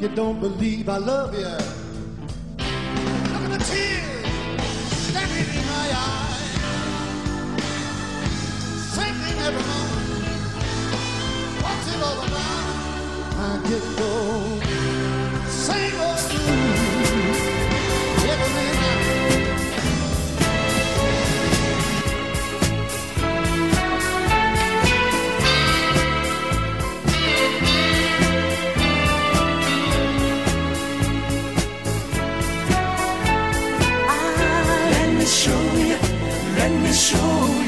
You don't believe I love you. Look at the tears standing in my eyes. Thinking every moment. What's it all about? I get low. Same old blues. Every show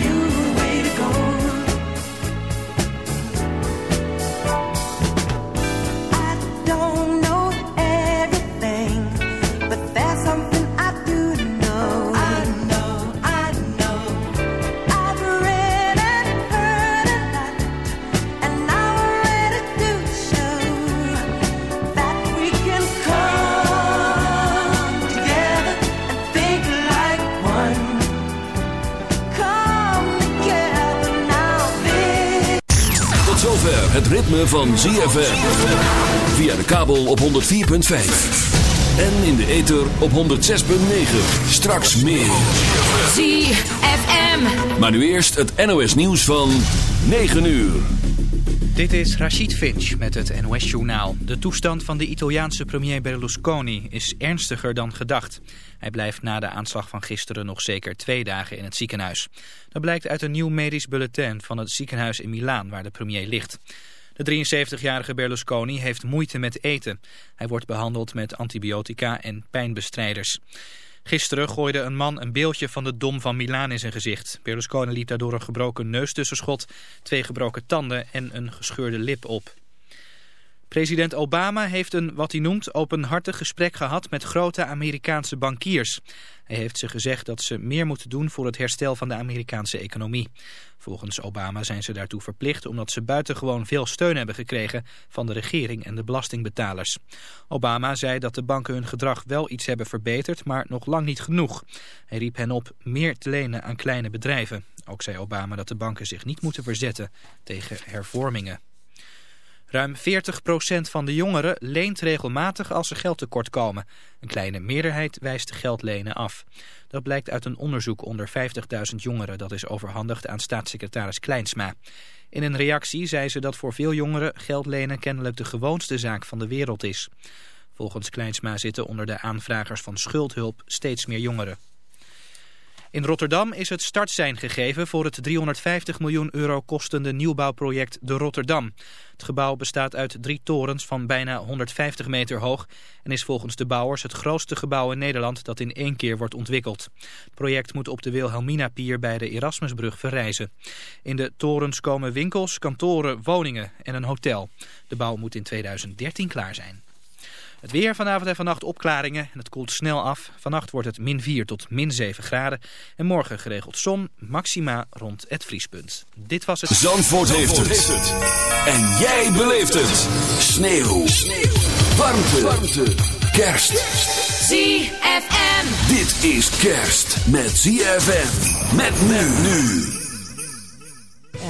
ritme van ZFM. Via de kabel op 104.5. En in de ether op 106.9. Straks meer. ZFM. Maar nu eerst het NOS nieuws van 9 uur. Dit is Rachid Finch met het NOS-journaal. De toestand van de Italiaanse premier Berlusconi is ernstiger dan gedacht. Hij blijft na de aanslag van gisteren nog zeker twee dagen in het ziekenhuis. Dat blijkt uit een nieuw medisch bulletin van het ziekenhuis in Milaan waar de premier ligt. De 73-jarige Berlusconi heeft moeite met eten. Hij wordt behandeld met antibiotica en pijnbestrijders. Gisteren gooide een man een beeldje van de Dom van Milaan in zijn gezicht. Berlusconi liep daardoor een gebroken neustussenschot, twee gebroken tanden en een gescheurde lip op. President Obama heeft een, wat hij noemt, openhartig gesprek gehad met grote Amerikaanse bankiers. Hij heeft ze gezegd dat ze meer moeten doen voor het herstel van de Amerikaanse economie. Volgens Obama zijn ze daartoe verplicht omdat ze buitengewoon veel steun hebben gekregen van de regering en de belastingbetalers. Obama zei dat de banken hun gedrag wel iets hebben verbeterd, maar nog lang niet genoeg. Hij riep hen op meer te lenen aan kleine bedrijven. Ook zei Obama dat de banken zich niet moeten verzetten tegen hervormingen. Ruim 40% van de jongeren leent regelmatig als ze geld tekort komen. Een kleine meerderheid wijst geldlenen af. Dat blijkt uit een onderzoek onder 50.000 jongeren dat is overhandigd aan staatssecretaris Kleinsma. In een reactie zei ze dat voor veel jongeren geld lenen kennelijk de gewoonste zaak van de wereld is. Volgens Kleinsma zitten onder de aanvragers van schuldhulp steeds meer jongeren. In Rotterdam is het startsein gegeven voor het 350 miljoen euro kostende nieuwbouwproject De Rotterdam. Het gebouw bestaat uit drie torens van bijna 150 meter hoog en is volgens de bouwers het grootste gebouw in Nederland dat in één keer wordt ontwikkeld. Het project moet op de Wilhelmina-pier bij de Erasmusbrug verrijzen. In de torens komen winkels, kantoren, woningen en een hotel. De bouw moet in 2013 klaar zijn. Het weer vanavond en vannacht opklaringen en het koelt snel af. Vannacht wordt het min 4 tot min 7 graden. En morgen geregeld zon, maxima rond het vriespunt. Dit was het... Zandvoort, heeft, het. En jij beleeft het. Sneeuw. Warmte. Warmte. Kerst. ZFM. Dit is kerst met ZFM. Met men nu.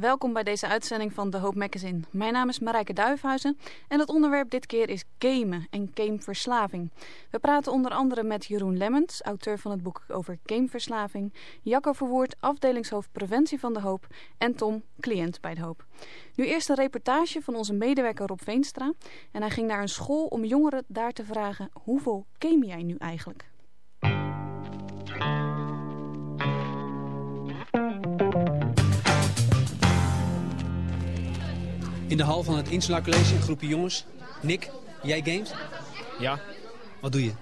Welkom bij deze uitzending van The Hope Magazine. Mijn naam is Marijke Duifhuizen en het onderwerp dit keer is gamen en gameverslaving. We praten onder andere met Jeroen Lemmens, auteur van het boek over gameverslaving, Jacco Verwoerd, afdelingshoofd preventie van De Hoop en Tom, cliënt bij De Hoop. Nu eerst een reportage van onze medewerker Rob Veenstra en hij ging naar een school om jongeren daar te vragen hoeveel game jij nu eigenlijk? In de hal van het Insula College, een groepje jongens. Nick, jij games? Ja. Wat doe je?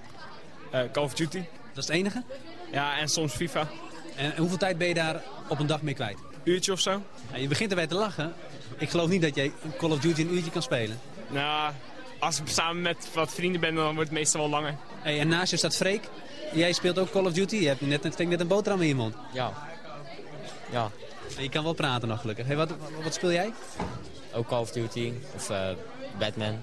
Uh, Call of Duty. Dat is het enige? Ja, en soms FIFA. En hoeveel tijd ben je daar op een dag mee kwijt? Uurtje of zo. Ja, je begint erbij te lachen. Ik geloof niet dat jij Call of Duty een uurtje kan spelen. Nou, als ik samen met wat vrienden ben, dan wordt het meestal wel langer. Hey, en naast je staat Freek. Jij speelt ook Call of Duty. Je hebt net, ik denk net een boterham in je mond. Ja. Ja. En je kan wel praten nog gelukkig. Hey, wat, wat speel jij? Ook Call of Duty of eh, Batman.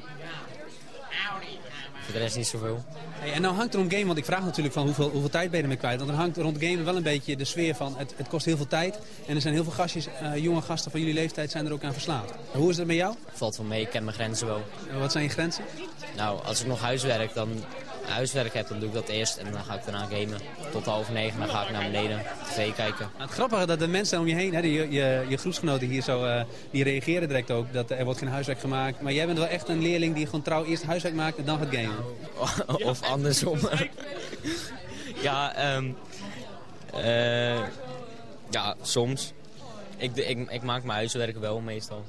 Voor de rest niet zoveel. Hey, en nou hangt er om game, want ik vraag natuurlijk van hoeveel, hoeveel tijd ben je ermee kwijt. Want er hangt rond gamen wel een beetje de sfeer van het, het kost heel veel tijd. En er zijn heel veel gastjes, eh, jonge gasten van jullie leeftijd zijn er ook aan verslaafd. Hoe is dat met jou? Valt wel mee, ik ken mijn grenzen wel. En wat zijn je grenzen? Nou, als ik nog huiswerk, dan, huiswerk heb, dan doe ik dat eerst. En dan ga ik daarna gamen. Tot half negen, dan ga ik naar beneden tv kijken. Het grappige dat de mensen om je heen, hè, die, je, je, je groepsgenoten hier zo, eh, die reageren direct ook. Dat er wordt geen huiswerk gemaakt. Maar jij bent wel echt een leerling die gewoon trouw eerst huiswerk maakt en dan gaat gamen. of andersom. ja, ehm eh, ja, soms. Ik, ik, ik maak mijn huiswerk wel meestal.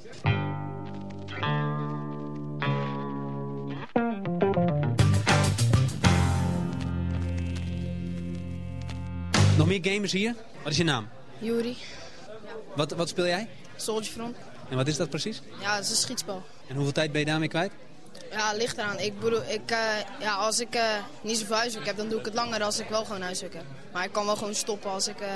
Meer gamers hier? Wat is je naam? Juri, Wat, wat speel jij? Soldier Front. En wat is dat precies? Ja, het is een schietspel. En hoeveel tijd ben je daarmee kwijt? Ja, ligt eraan. Ik bedoel, ik, eh, ja, als ik eh, niet zoveel huiswerk heb, dan doe ik het langer als ik wel gewoon huiswerk heb. Maar ik kan wel gewoon stoppen als ik, eh,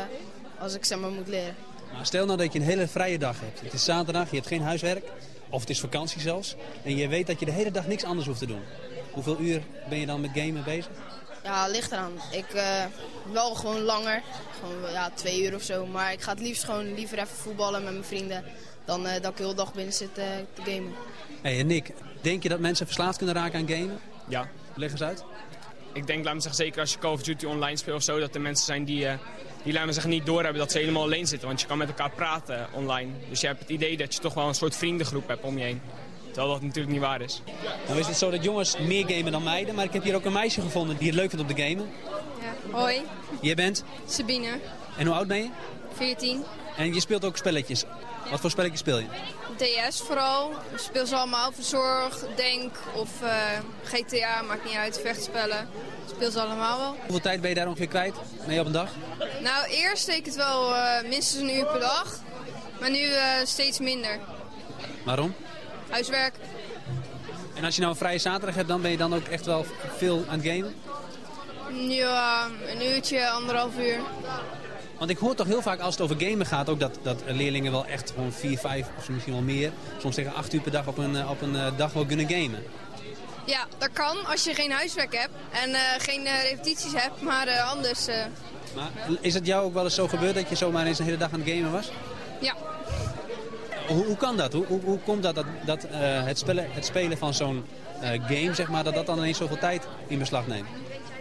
als ik zeg maar moet leren. Nou, stel nou dat je een hele vrije dag hebt. Het is zaterdag, je hebt geen huiswerk. Of het is vakantie zelfs. En je weet dat je de hele dag niks anders hoeft te doen. Hoeveel uur ben je dan met gamen bezig? Ja, ligt eraan. Ik eh, wel gewoon langer. Gewoon ja, twee uur of zo. Maar ik ga het liefst gewoon liever even voetballen met mijn vrienden. Dan eh, dat ik de hele dag binnen zit eh, te gamen. Hey, en Nick, denk je dat mensen verslaafd kunnen raken aan gamen? Ja. Leg eens uit. Ik denk, laat me zeggen, zeker als je Call of Duty online speelt of zo, dat er mensen zijn die, eh, die laat me zeggen, niet doorhebben dat ze helemaal alleen zitten. Want je kan met elkaar praten online. Dus je hebt het idee dat je toch wel een soort vriendengroep hebt om je heen. Terwijl dat natuurlijk niet waar is. Nou is het zo dat jongens meer gamen dan meiden. Maar ik heb hier ook een meisje gevonden die het leuk vindt om te gamen. Ja. Hoi, Jij bent? Sabine, En hoe oud ben je? 14. En je speelt ook spelletjes. Wat voor spelletjes speel je? DS vooral. Ik speel ze allemaal. Verzorg, Denk of eh, GTA, maakt niet uit. Vechtspellen. Ik speel ze allemaal wel. Hoeveel tijd ben je daar ongeveer kwijt? Nee, op een dag? Nou, eerst ik het wel eh, minstens een uur per dag. Maar nu eh, steeds minder. Waarom? Huiswerk. En als je nou een vrije zaterdag hebt, dan ben je dan ook echt wel veel aan het gamen? Ja, een uurtje, anderhalf uur. Want ik hoor toch heel vaak als het over gamen gaat, ook dat, dat leerlingen wel echt gewoon 4, 5 of misschien wel meer, soms tegen 8 uur per dag op een, eh, op een eh, dag wel kunnen gamen. Ja, dat kan als je geen huiswerk hebt en eh, geen repetities hebt. Maar anders, Maar is het jou ook wel eens zo gebeurd dat je zomaar eens een hele dag aan het gamen was? ja. Hoe, hoe kan dat? Hoe, hoe, hoe komt dat dat, dat eh, het, spelen, het spelen van zo'n eh, game, zeg maar, dat dat dan ineens zoveel tijd in beslag neemt?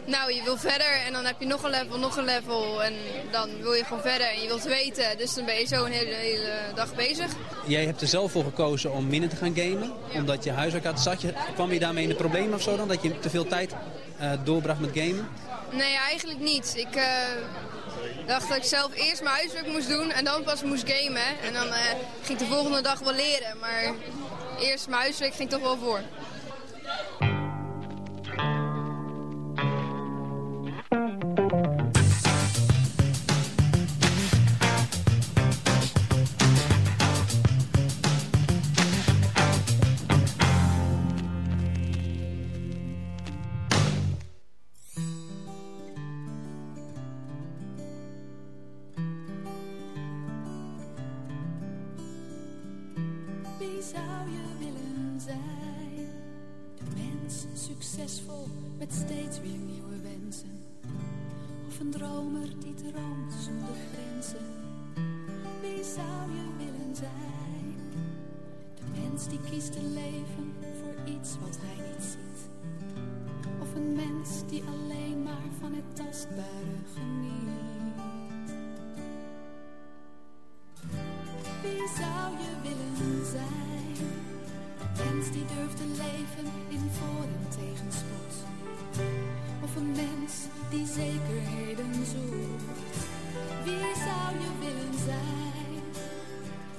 Nou, je wil verder en dan heb je nog een level, nog een level. En dan wil je gewoon verder en je wilt weten. Dus dan ben je zo een hele, hele dag bezig. Jij hebt er zelf voor gekozen om minder te gaan gamen, omdat je huiswerk had. Zat je, kwam je daarmee in de problemen of zo dan, dat je te veel tijd eh, doorbracht met gamen? Nee, eigenlijk niet. Ik dacht dat ik zelf eerst mijn huiswerk moest doen en dan pas moest gamen. En dan eh, ging ik de volgende dag wel leren. Maar eerst mijn huiswerk ging toch wel voor. Wie zou je willen zijn? De mens die kiest te leven voor iets wat hij niet ziet. Of een mens die alleen maar van het tastbare geniet. Wie zou je willen zijn? Een mens die durft te leven in voor- en tegenspoed. Of een mens die zekerheden zoekt. Wie zou je willen zijn?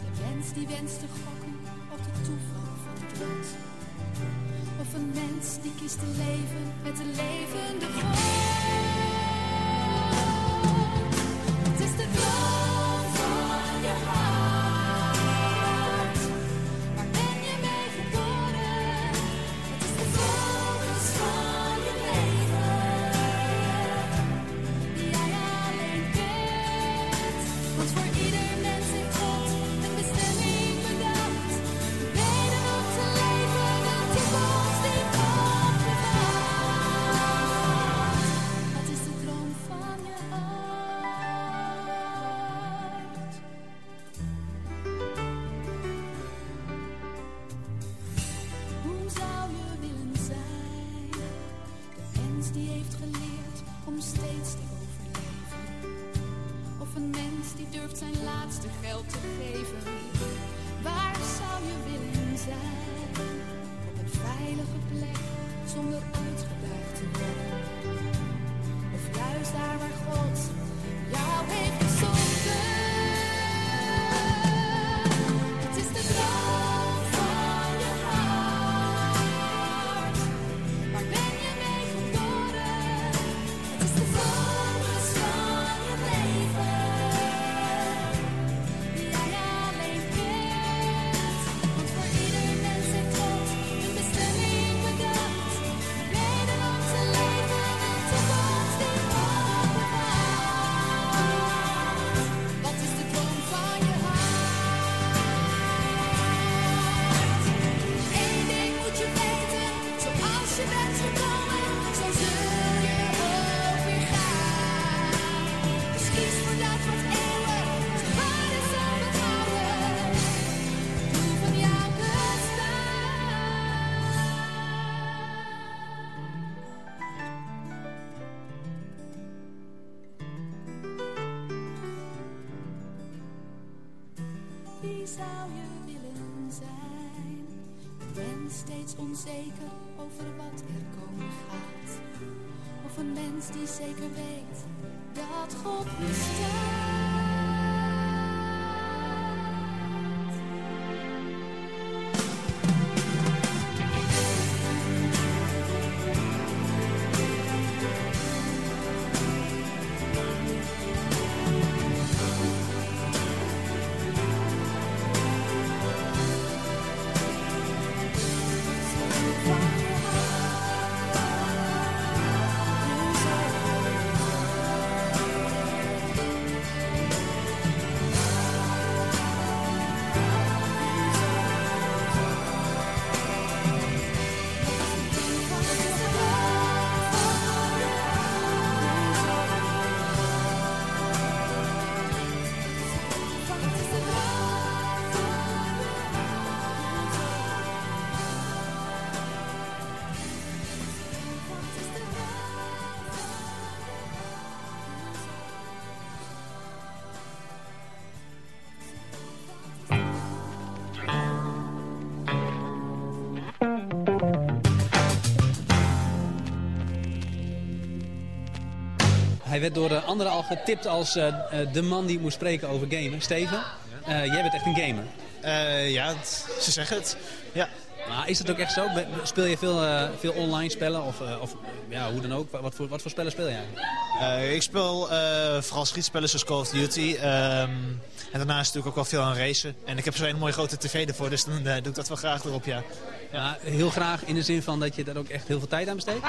De mens die wenst te gokken op de toeval van het lot. Of een mens die kiest te leven met de levende God. Werd door de anderen al getipt als eh, eh, de man die moest spreken over gamen. Steven, eh, jij bent echt een gamer. Eh, ja, ze zeggen het. Ja. Maar is dat ook echt zo? Speel je veel, eh, veel online spellen? Of, eh, of ja, hoe dan ook? Wat voor, wat voor spellen speel jij? Eh, ik speel eh, vooral schietspellen zoals Call of Duty. ehm, en daarnaast natuurlijk ook wel veel aan racen. En ik heb zo'n mooie grote tv ervoor, dus dan eh, doe ik dat wel graag erop, ja. Ja, heel graag in de zin van dat je daar ook echt heel veel tijd aan besteedt?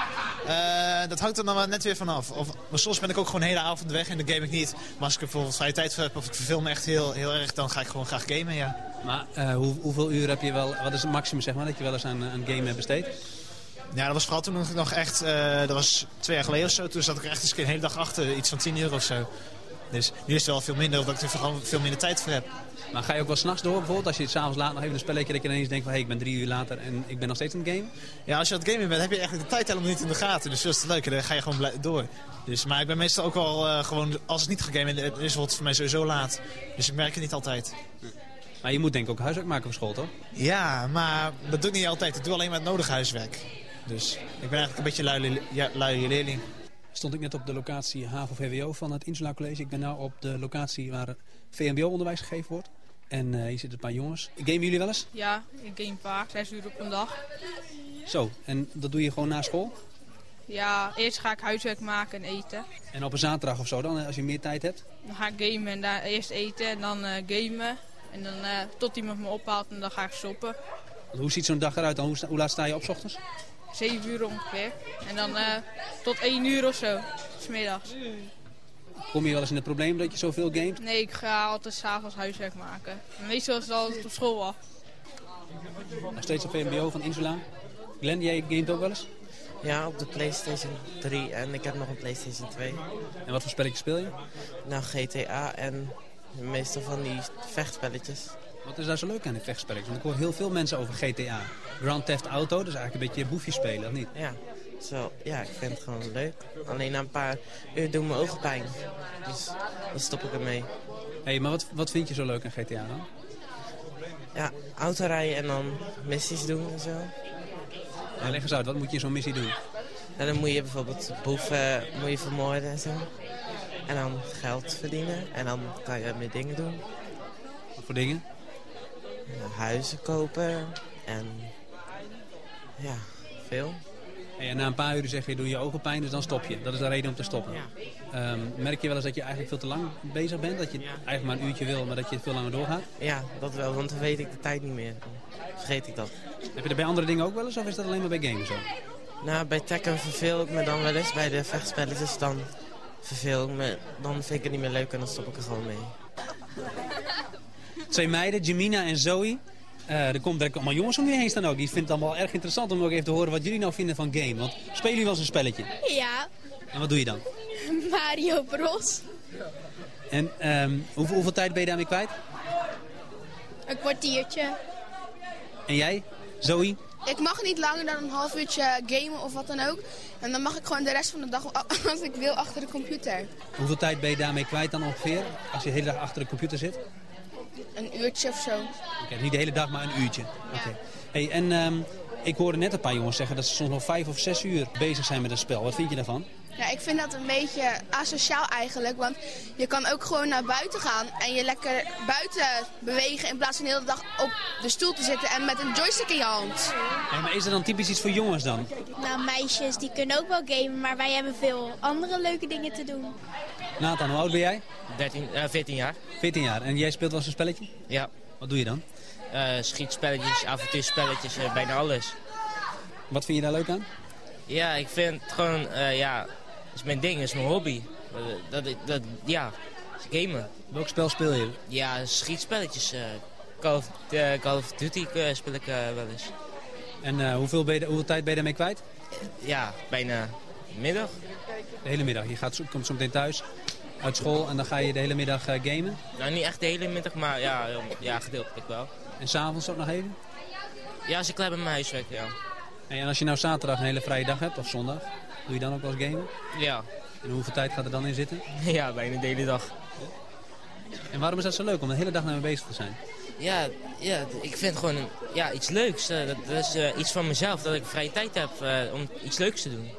Eh, dat hangt er dan maar net weer vanaf. Of, maar soms ben ik ook gewoon de hele avond weg en dan game ik niet. Maar als ik bijvoorbeeld vrije tijd heb of ik verveel me echt heel, heel erg, dan ga ik gewoon graag gamen, ja. Maar eh, hoe, hoeveel uur heb je wel, wat is het maximum zeg maar, dat je wel eens aan, aan game hebt besteed? Ja, dat was vooral toen ik nog echt, eh, dat was twee jaar geleden of zo. Toen zat ik er echt eens een keer een hele dag achter, iets van 10 uur of zo. Dus nu is het wel veel minder, omdat ik er gewoon veel minder tijd voor heb. Maar ga je ook wel s'nachts door bijvoorbeeld? Als je het s'avonds laat nog even een spelletje dat je ineens denkt van... hé, ik ben drie uur later en ik ben nog steeds aan het game? Ja, als je aan het gamen bent, heb je eigenlijk de tijd helemaal niet in de gaten. Dus dat is het leuke, dan ga je gewoon door. Dus, maar ik ben meestal ook wel eh, gewoon, als het niet gegamed is, is het voor mij sowieso laat. Dus ik merk het niet altijd. Maar je moet denk ik ook huiswerk maken voor school, toch? Ja, maar dat doe ik niet altijd. Ik doe alleen maar het nodige huiswerk. Dus ik ben eigenlijk een beetje lui, lui leerling. Stond ik net op de locatie HAVO-VWO van het Insula College. Ik ben nu op de locatie waar VMBO-onderwijs gegeven wordt. En eh, hier zitten een paar jongens. Gamen jullie wel eens? Ja, ik game vaak, zes uur op een dag. Zo, en dat doe je gewoon na school? Ja, eerst ga ik huiswerk maken en eten. En op een zaterdag of zo dan, eh, als je meer tijd hebt? Dan ga ik gamen en daar eerst eten en dan eh, gamen. En dan tot iemand me ophaalt en dan ga ik shoppen. Hoe ziet zo'n dag eruit dan? Hoe, hoe laat sta je op 's ochtends? Zeven uur ongeveer. En dan eh, tot één uur of zo, smiddags. Kom je wel eens in het probleem dat je zoveel gamet? Nee, ik ga altijd s'avonds huiswerk maken. Meestal is het altijd op school al. Nog steeds op VMBO van Insula. Glenn, jij gamet ook wel eens? Ja, op de PlayStation 3 en ik heb nog een PlayStation 2. En wat voor spelletjes speel je? Nou, GTA en meestal van die vechtspelletjes. Wat is daar zo leuk aan, die vechtspelletjes? Want ik hoor heel veel mensen over GTA. Grand Theft Auto, dat is eigenlijk een beetje boefje spelen, of niet? Ja, zo, ja, ik vind het gewoon leuk. Alleen na een paar uur doen mijn ogen pijn. Dus dan stop ik ermee. hey, maar wat, wat vind je zo leuk aan GTA dan? Ja, autorijden en dan missies doen en zo. Ja, leg eens uit, wat moet je in zo'n missie doen? En dan moet je bijvoorbeeld boeven moet je vermoorden en zo. En dan geld verdienen. En dan kan je meer dingen doen. Wat voor dingen? Huizen kopen. En ja, veel. En na een paar uur zeg je, doe je ogen pijn, dus dan stop je. Dat is de reden om te stoppen. Ehm, merk je wel eens dat je eigenlijk veel te lang bezig bent? Dat je eigenlijk maar een uurtje wil, maar dat je veel langer doorgaat? Ja, dat wel, want dan weet ik de tijd niet meer. Dan vergeet ik dat. Heb je dat bij andere dingen ook wel eens, of is dat alleen maar bij games zo? Nou, bij Tekken verveel ik me dan wel eens. Bij de vechtspelletjes dan verveel ik me. Dan vind ik het niet meer leuk en dan stop ik er gewoon mee. Twee meiden, Jamina en Zoe. Eh, er komt direct allemaal jongens om je heen staan ook. Die vinden het allemaal erg interessant om ook even te horen wat jullie nou vinden van game. Want spelen jullie wel eens een spelletje? Ja, En wat doe je dan? Mario Bros. En ehm, hoeveel, hoeveel tijd ben je daarmee kwijt? Een kwartiertje. En jij, Zoe? Ik mag niet langer dan een half uurtje gamen of wat dan ook. En dan mag ik gewoon de rest van de dag, als ik wil, achter de computer. Hoeveel tijd ben je daarmee kwijt dan ongeveer? Als je de hele dag achter de computer zit? Een uurtje of zo. Oké, niet de hele dag, maar een uurtje. Oké. Hey, en ehm, ik hoorde net een paar jongens zeggen dat ze soms nog vijf of zes uur bezig zijn met een spel. Wat vind je daarvan? Ja, ik vind dat een beetje asociaal eigenlijk. Want je kan ook gewoon naar buiten gaan en je lekker buiten bewegen in plaats van de hele dag op de stoel te zitten en met een joystick in je hand. Hey, maar is dat dan typisch iets voor jongens dan? Nou, meisjes die kunnen ook wel gamen, maar wij hebben veel andere leuke dingen te doen. Nathan, hoe oud ben jij? 13, eh, 14 jaar. 14 jaar. En jij speelt wel eens een spelletje? Ja. Wat doe je dan? Eh, schietspelletjes, avontuurspelletjes, eh, bijna alles. Wat vind je daar leuk aan? Ja, ik vind het gewoon, eh, ja, is mijn ding, dat is mijn hobby. Eh, dat, dat, ja, gamen. Welk spel speel je? Ja, schietspelletjes. eh Call, of, eh, Call of Duty eh, speel ik eh, wel eens. En eh, hoeveel, ben je, hoeveel tijd ben je daarmee kwijt? Ja, bijna middag. De hele middag. Je gaat, komt zo meteen thuis uit school en dan ga je de hele middag eh, gamen. Nou, niet echt de hele middag, maar ja, ja gedeeltelijk wel. En s'avonds ook nog even? Ja, als ik klaar ben met mijn huiswerk, ja. En als je nou zaterdag een hele vrije dag hebt, of zondag, doe je dan ook wel eens gamen? Ja. En hoeveel tijd gaat er dan in zitten? Ja, bijna de hele dag. En waarom is dat zo leuk om de hele dag naar mee bezig te zijn? Ja, ja ik vind gewoon ja, iets leuks. eh, dat, is eh, iets van mezelf, dat ik vrije tijd heb om iets leuks te doen.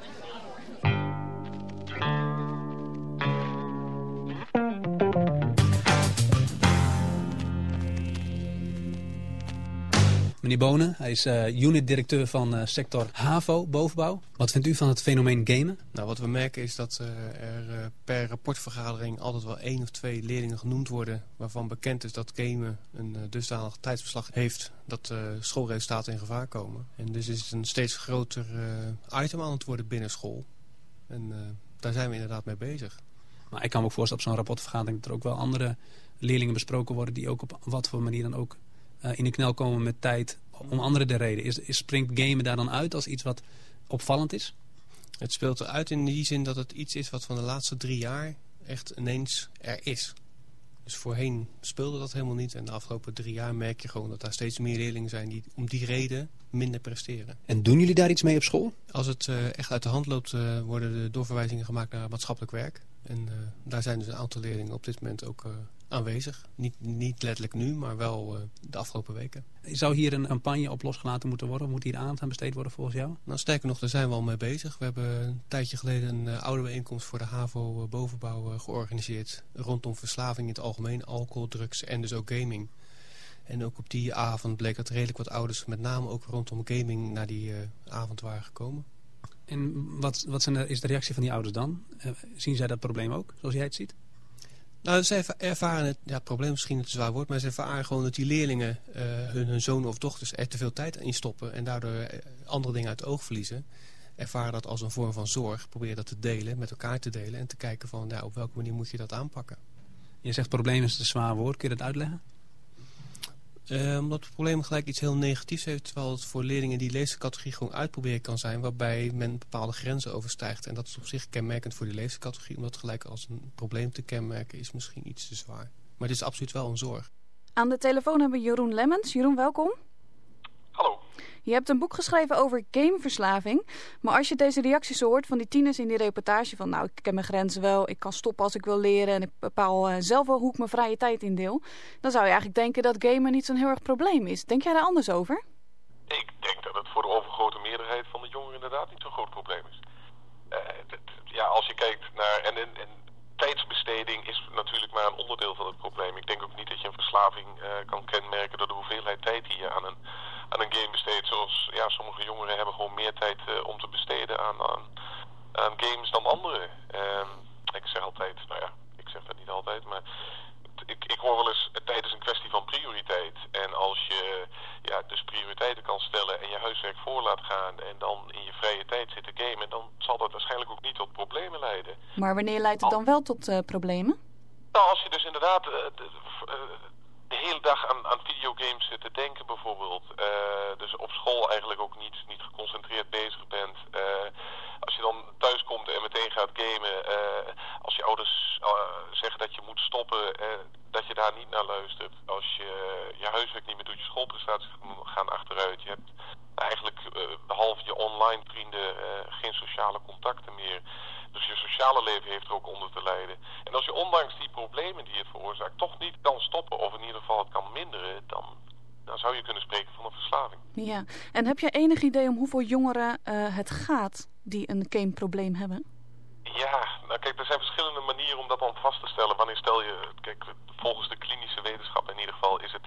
Meneer Bonen, hij is eh unit-directeur van eh, sector HAVO, bovenbouw. Wat vindt u van het fenomeen gamen? Nou, wat we merken is dat eh, er per rapportvergadering altijd wel één of twee leerlingen genoemd worden... waarvan bekend is dat gamen een dusdanig tijdsverslag heeft dat schoolresultaten in gevaar komen. En dus is het een steeds groter item aan het worden binnen school. En daar zijn we inderdaad mee bezig. Maar ik kan me ook voorstellen op zo'n rapportvergadering... dat er ook wel andere leerlingen besproken worden... die ook op wat voor manier dan ook in de knel komen met tijd... om andere de reden. Is, is, springt gamen daar dan uit als iets wat opvallend is? Het speelt eruit in die zin dat het iets is wat van de laatste drie jaar echt ineens er is. Dus voorheen speelde dat helemaal niet. En de afgelopen drie jaar merk je gewoon dat daar steeds meer leerlingen zijn die om die reden minder presteren. En doen jullie daar iets mee op school? Als het eh, echt uit de hand loopt, eh, worden de doorverwijzingen gemaakt naar maatschappelijk werk. En eh, daar zijn dus een aantal leerlingen op dit moment ook eh, aanwezig. Niet, niet letterlijk nu, maar wel eh, de afgelopen weken. Zou hier een campagne op losgelaten moeten worden? Moet hier aandacht aan besteed worden volgens jou? Nou, sterker nog, daar zijn we al mee bezig. We hebben een tijdje geleden een uh, oude bijeenkomst voor de HAVO uh, bovenbouw uh, georganiseerd. Rondom verslaving in het algemeen, alcohol, drugs en dus ook gaming. En ook op die avond bleek dat redelijk wat ouders, met name ook rondom gaming, naar die avond waren gekomen. En wat, wat zijn de, is de reactie van die ouders dan? Zien zij dat probleem ook, zoals jij het ziet? Nou, ze ervaren het, ja, het probleem misschien het zwaar woord, maar ze ervaren gewoon dat die leerlingen uh, hun, hun zonen of dochters er te veel tijd in stoppen en daardoor uh, andere dingen uit het oog verliezen. Ervaren dat als een vorm van zorg, proberen dat te delen, met elkaar te delen en te kijken van ja, op welke manier moet je dat aanpakken. Je zegt probleem is een zwaar woord, kun je dat uitleggen? Uh, omdat het probleem gelijk iets heel negatiefs heeft, terwijl het voor leerlingen die leescategorie gewoon uitproberen kan zijn, waarbij men bepaalde grenzen overstijgt. En dat is op zich kenmerkend voor die leescategorie, omdat gelijk als een probleem te kenmerken is misschien iets te zwaar. Maar dit is absoluut wel een zorg. Aan de telefoon hebben we Jeroen Lemmens. Jeroen, welkom. Hallo. Je hebt een boek geschreven over gameverslaving. Maar als je deze reacties hoort van die tieners in die reportage van... nou, ik ken mijn grenzen wel, ik kan stoppen als ik wil leren... en ik bepaal uh, zelf wel hoe ik mijn vrije tijd indeel... dan zou je eigenlijk denken dat gamen niet zo'n heel erg probleem is. Denk jij daar anders over? Ik denk dat het voor de overgrote meerderheid van de jongeren inderdaad niet zo'n groot probleem is. Uh, ja, als je kijkt naar... En, en, en, tijdsbesteding is natuurlijk maar een onderdeel van het probleem. Ik denk ook niet dat je een verslaving uh, kan kenmerken door de hoeveelheid tijd die je aan een, aan een game besteedt. Zoals ja, sommige jongeren hebben gewoon meer tijd uh, om te besteden aan, aan, aan games dan anderen. Uh, ik zeg altijd, nou ja, ik zeg dat niet altijd, maar ik, ik hoor wel eens, tijd is een kwestie van prioriteit. En als je ja, dus prioriteiten kan stellen en je huiswerk voor laat gaan en dan in je vrije tijd zit te gamen, dan zal dat waarschijnlijk ook niet tot problemen leiden. Maar wanneer leidt het dan wel tot uh, problemen? Nou, als je dus inderdaad uh, de, uh, de, hele dag aan, aan videogames zit te denken bijvoorbeeld, dus op school eigenlijk ook niet, niet geconcentreerd bezig bent, als je dan thuis komt en meteen gaat gamen, als je ouders zeggen dat je moet stoppen, dat je daar niet naar luistert. Als je je huiswerk niet meer doet, je schoolprestaties gaan achteruit. Je hebt eigenlijk uh, behalve je online vrienden uh, geen sociale contacten meer. Dus je sociale leven heeft er ook onder te lijden. En als je ondanks die problemen die het veroorzaakt toch niet kan stoppen of in ieder geval het kan minderen, dan, dan zou je kunnen spreken van een verslaving. Ja, en heb je enig idee om hoeveel jongeren uh, het gaat die een gameprobleem hebben? Ja, nou kijk, er zijn verschillende manieren om dat dan vast te stellen. Wanneer stel je, kijk, volgens de klinische wetenschap in ieder geval is, het,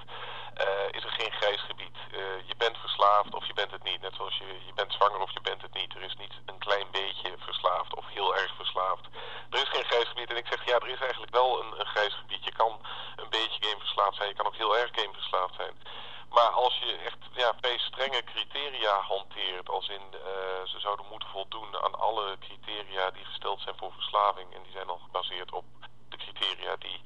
uh, is er geen grijs gebied. Uh, je bent verslaafd of je bent het niet. Net zoals je, je bent zwanger of je bent het niet. Er is niet een klein beetje verslaafd of heel erg verslaafd. Er is geen grijs gebied en ik zeg ja, er is eigenlijk wel een, een grijs gebied. Je kan een beetje gameverslaafd zijn, je kan ook heel erg gameverslaafd zijn. Maar als je echt ja, vrij strenge criteria hanteert, als in uh, ze zouden moeten voldoen aan alle criteria die zijn voor verslaving, en die zijn dan gebaseerd op de criteria die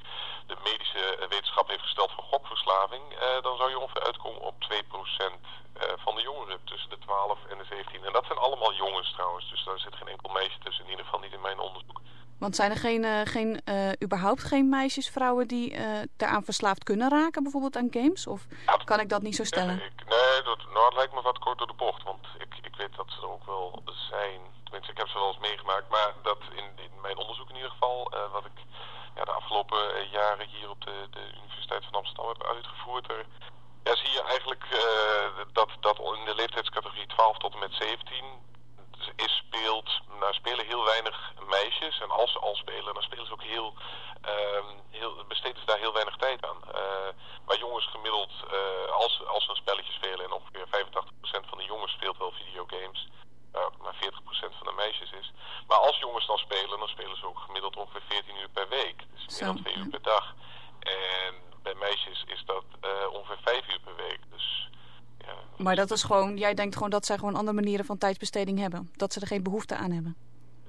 de medische wetenschap heeft gesteld voor gokverslaving, uh, dan zou je ongeveer uitkomen op 2% uh, van de jongeren tussen de 12 en de 17. En dat zijn allemaal jongens trouwens, dus daar zit geen enkel meisje tussen, in ieder geval niet in mijn onderzoek. Want zijn er geen, uh, geen, uh, überhaupt geen meisjes, vrouwen die uh, daaraan verslaafd kunnen raken, bijvoorbeeld aan games? Of kan ik dat niet zo stellen? Nee, ik, nee dat, nou, het lijkt me wat kort door de bocht. Want ik, ik weet dat ze er ook wel zijn. Ik heb ze wel eens meegemaakt. Maar dat in, in mijn onderzoek in ieder geval, wat ik ja, de afgelopen jaren hier op de, de Universiteit van Amsterdam heb uitgevoerd... Er, zie je eigenlijk dat, dat in de leeftijdscategorie 12 tot en met 17 is speelt, nou spelen heel weinig meisjes. En als ze al spelen, dan spelen ze ook heel, uh, heel besteden ze daar heel weinig tijd aan. Maar jongens gemiddeld, als, als ze een spelletje spelen, en ongeveer 85% van de jongens speelt wel videogames. Maar 40% van de meisjes is. Maar als jongens dan spelen, dan spelen ze ook gemiddeld ongeveer 14 uur per week. Dus meer dan 2 uur per dag. En bij meisjes is dat ongeveer 5 uur per week. Dus ja, maar dat is gewoon, jij denkt gewoon dat zij gewoon andere manieren van tijdsbesteding hebben. Dat ze er geen behoefte aan hebben.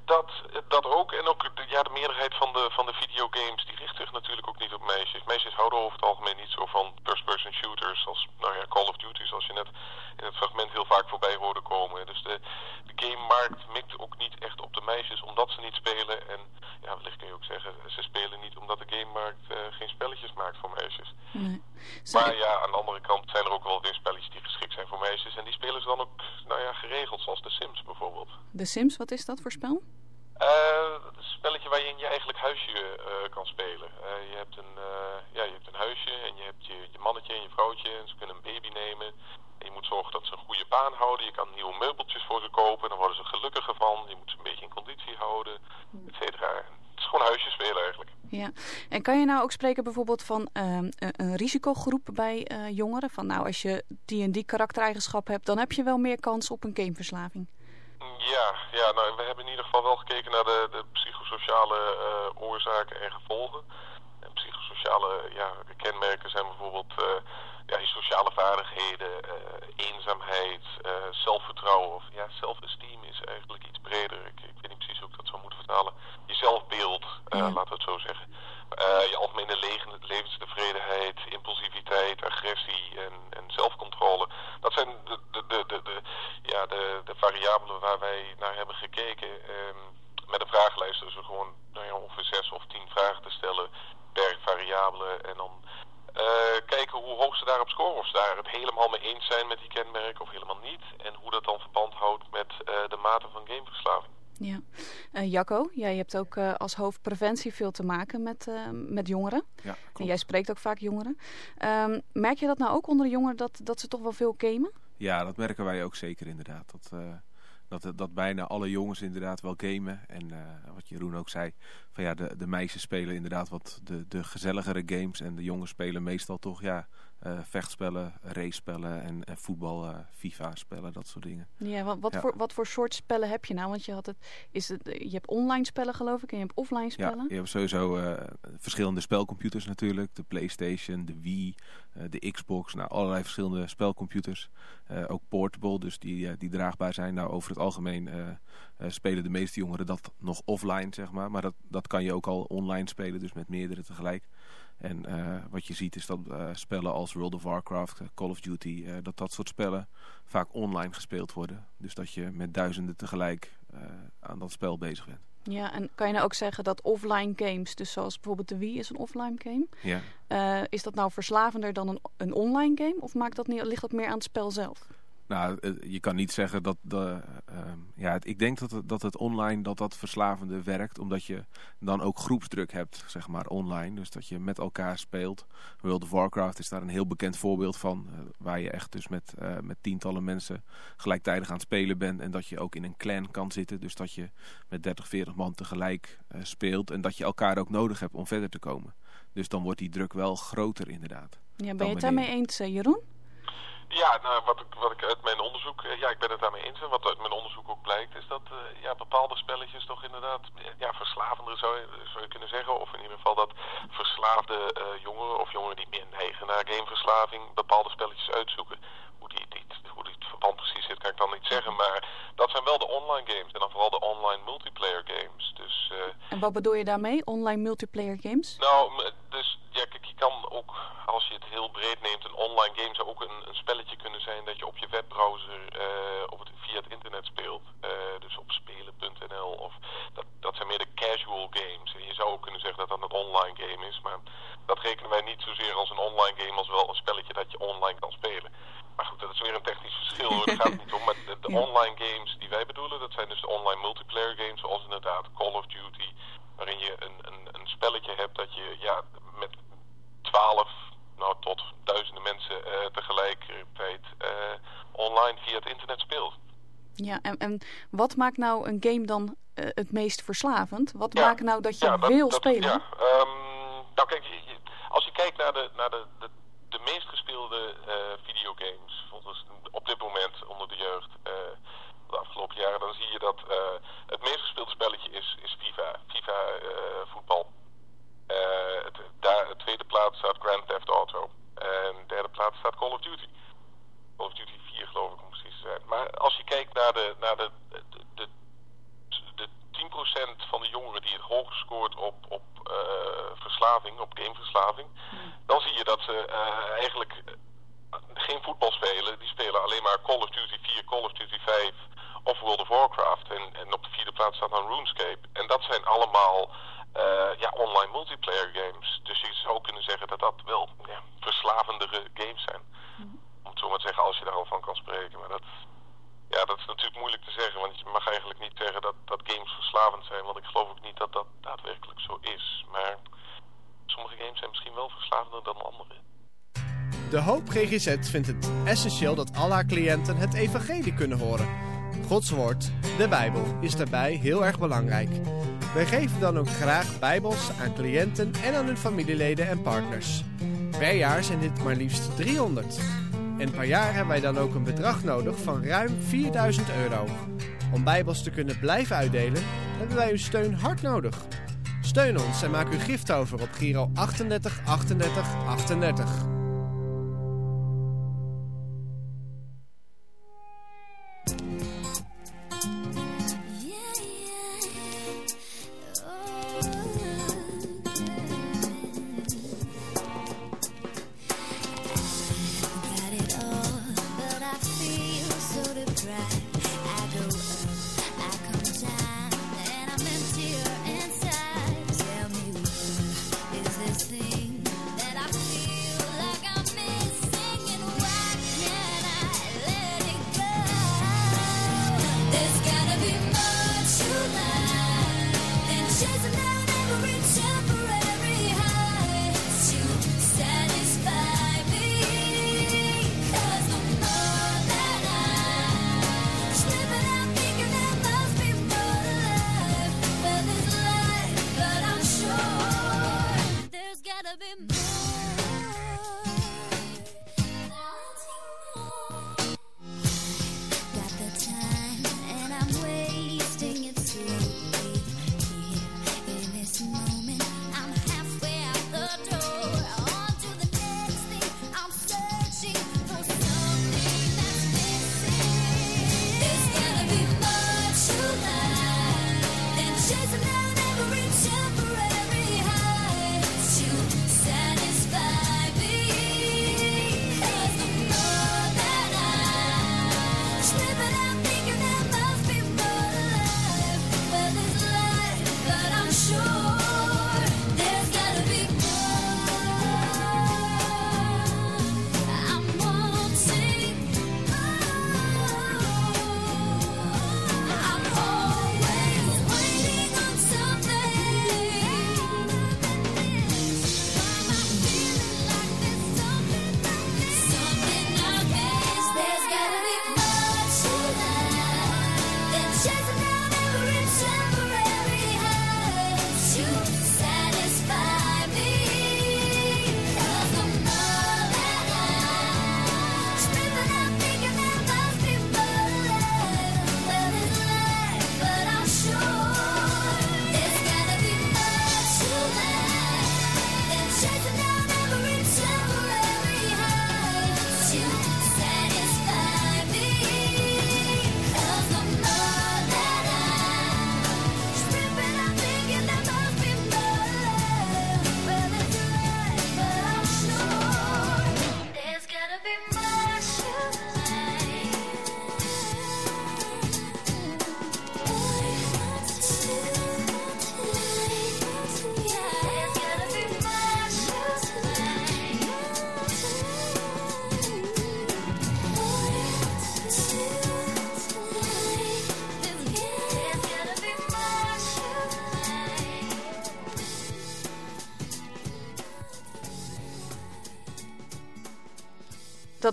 Dat, dat ook. En ook ja, de meerderheid van de, van de videogames die richt zich natuurlijk ook niet op meisjes. Meisjes houden over het algemeen niet zo van first-person shooters als nou ja, Call of Duty, zoals je net in het fragment heel vaak voorbij hoorde komen. Dus de, de gamemarkt mikt ook niet echt op de meisjes omdat ze niet spelen. En ja, wellicht kun je ook zeggen, ze spelen niet omdat de gamemarkt uh, geen spelletjes maakt voor meisjes. Nee. Maar ja, aan de andere kant zijn er ook wel weer spelletjes die geschikt zijn voor meisjes. En die spelen ze dan ook nou ja, geregeld, zoals The Sims bijvoorbeeld. The Sims, wat is dat voor spel? Uh, een spelletje waar je in je eigenlijk huisje uh, kan spelen. Uh, je, hebt een, ja, je hebt een huisje en je hebt je, je mannetje en je vrouwtje en ze kunnen een baby nemen. En je moet zorgen dat ze een goede baan houden. Je kan nieuwe meubeltjes voor ze kopen, dan worden ze gelukkiger van. Je moet ze een beetje in conditie houden, et cetera. Het is gewoon huisje spelen eigenlijk. Ja, en kan je nou ook spreken bijvoorbeeld van een, een risicogroep bij jongeren? Van nou, als je die en die karaktereigenschap hebt, dan heb je wel meer kans op een gameverslaving. Ja, ja nou, we hebben in ieder geval wel gekeken naar de, de psychosociale uh, oorzaken en gevolgen. En psychosociale ja, kenmerken zijn bijvoorbeeld uh, ja, je sociale vaardigheden, uh, eenzaamheid, zelfvertrouwen. Of ja, self-esteem is eigenlijk iets breder. Ik, ik, weet niet precies hoe ik dat zou moeten vertalen. Je zelfbeeld, ja. laten we het zo zeggen. Je algemene levenstevredenheid, impulsiviteit, agressie en, en zelfcontrole. Dat zijn de, de, de, de, ja, de, variabelen waar wij naar hebben gekeken. Um, met een vragenlijst dus gewoon nou ongeveer zes of tien vragen te stellen per variabele. En dan uh, kijken hoe hoog ze ze daar op scoren. Of ze daar het helemaal mee eens zijn met die kenmerken of helemaal niet. En hoe dat dan verband houdt met de mate van gameverslaving. Ja. Uh, Jacco, jij hebt ook uh, als hoofdpreventie veel te maken met, uh, met jongeren. Ja, en jij spreekt ook vaak jongeren. Um, merk je dat nou ook onder de jongeren dat, dat ze toch wel veel gamen? Ja, dat merken wij ook zeker inderdaad. Dat, dat, dat bijna alle jongens inderdaad wel gamen. En wat Jeroen ook zei, van ja, de, de meisjes spelen inderdaad wat de, de gezelligere games. En de jongens spelen meestal toch ja, uh, vechtspellen, race-spellen en, en voetbal, uh, FIFA-spellen, dat soort dingen. Ja, wat, wat, ja. Voor, wat voor soort spellen heb je nou? Want je, had het, is het, je hebt online spellen geloof ik en je hebt offline spellen. Ja, je hebt sowieso uh, verschillende spelcomputers natuurlijk. De Playstation, de Wii, de Xbox, nou allerlei verschillende spelcomputers. ook portable, dus die, die draagbaar zijn. Nou, over het algemeen spelen de meeste jongeren dat nog offline, zeg maar. Maar dat, dat kan je ook al online spelen, dus met meerdere tegelijk. En wat je ziet is dat spellen als World of Warcraft, Call of Duty, dat dat soort spellen vaak online gespeeld worden. Dus dat je met duizenden tegelijk aan dat spel bezig bent. Ja, en kan je nou ook zeggen dat offline games, dus zoals bijvoorbeeld de Wii is een offline game. Ja. is dat nou verslavender dan een, een online game of maakt dat niet, ligt dat meer aan het spel zelf? Nou, je kan niet zeggen dat... De, uh, ja, ik denk dat het, dat het online dat dat verslavende werkt. Omdat je dan ook groepsdruk hebt, zeg maar, online. Dus dat je met elkaar speelt. World of Warcraft is daar een heel bekend voorbeeld van. Uh, waar je echt dus met, uh, met tientallen mensen gelijktijdig aan het spelen bent. En dat je ook in een clan kan zitten. Dus dat je met 30, 40 man tegelijk speelt. En dat je elkaar ook nodig hebt om verder te komen. Dus dan wordt die druk wel groter inderdaad. Ja, ben je het daarmee eens, Jeroen? Ja, nou, wat ik, wat ik uit mijn onderzoek, uh, ja, ik ben het daarmee eens. En wat uit mijn onderzoek ook blijkt, is dat uh, ja, bepaalde spelletjes toch inderdaad ja, verslavender zou je, zou je kunnen zeggen. Of in ieder geval dat verslaafde uh, jongeren of jongeren die meer neigen naar gameverslaving bepaalde spelletjes uitzoeken. Hoe die, die, hoe die het verband precies zit, kan ik dan niet zeggen. Maar dat zijn wel de online games en dan vooral de online multiplayer games. Dus, en wat bedoel je daarmee, online multiplayer games? Nou, dus ja, kijk, je kan ook, als je het heel breed neemt, een online game zou ook een, een spelletje kunnen zijn dat je op je webbrowser uh, op het, via het internet speelt. Uh, dus op spelen.nl of dat, dat zijn meer de casual games. En je zou ook kunnen zeggen dat dat een online game is, maar dat rekenen wij niet zozeer als een online game als wel een spelletje dat je online kan spelen. Maar goed, dat is weer een technisch verschil. Daar gaat het niet om. Maar de, de online games die wij bedoelen, dat zijn dus de online multiplayer games, zoals inderdaad Call of Duty, waarin je een, een, een spelletje hebt dat je ja, met 12 nou, tot duizenden mensen uh, tegelijkertijd uh, online via het internet speelt. Ja, en, en wat maakt nou een game dan uh, het meest verslavend? Wat ja, maakt nou dat je ja, dat, wil dat, spelen? Ja, um, nou kijk, als je kijkt naar de, naar de, de, de meest gespeelde videogames, volgens op dit moment onder de jeugd, de afgelopen jaren, dan zie je dat het meest gespeelde spelletje is, is FIFA, FIFA voetbal. Uh, het, daar, de tweede plaats staat Grand Theft Auto. En de derde plaats staat Call of Duty. Call of Duty 4 geloof ik om precies te zijn. Maar als je kijkt naar de, naar de, de, de, de 10% van de jongeren die het hoogst scoort op, op uh, verslaving, op gameverslaving, mm. dan zie je dat ze uh, eigenlijk geen voetbal spelen. Die spelen alleen maar Call of Duty 4, Call of Duty 5 of World of Warcraft. En, en op de vierde plaats staat dan RuneScape. En dat zijn allemaal uh, ja, online multiplayer games. Dus je zou kunnen zeggen dat dat wel ja, verslavendere games zijn. Mm. Om het zo maar te zeggen, als je daar al van kan spreken. Maar dat, ja, dat is natuurlijk moeilijk te zeggen. Want je mag eigenlijk niet zeggen dat, dat games verslavend zijn. Want ik geloof ook niet dat dat daadwerkelijk zo is. Maar sommige games zijn misschien wel verslavender dan andere. De GGZ vindt het essentieel dat al haar cliënten het evangelie kunnen horen. Gods woord, de Bijbel, is daarbij heel erg belangrijk. Wij geven dan ook graag Bijbels aan cliënten en aan hun familieleden en partners. Per jaar zijn dit maar liefst 300. En per jaar hebben wij dan ook een bedrag nodig van ruim 4000 euro. Om Bijbels te kunnen blijven uitdelen, hebben wij uw steun hard nodig. Steun ons en maak uw gift over op Giro 38 38 38.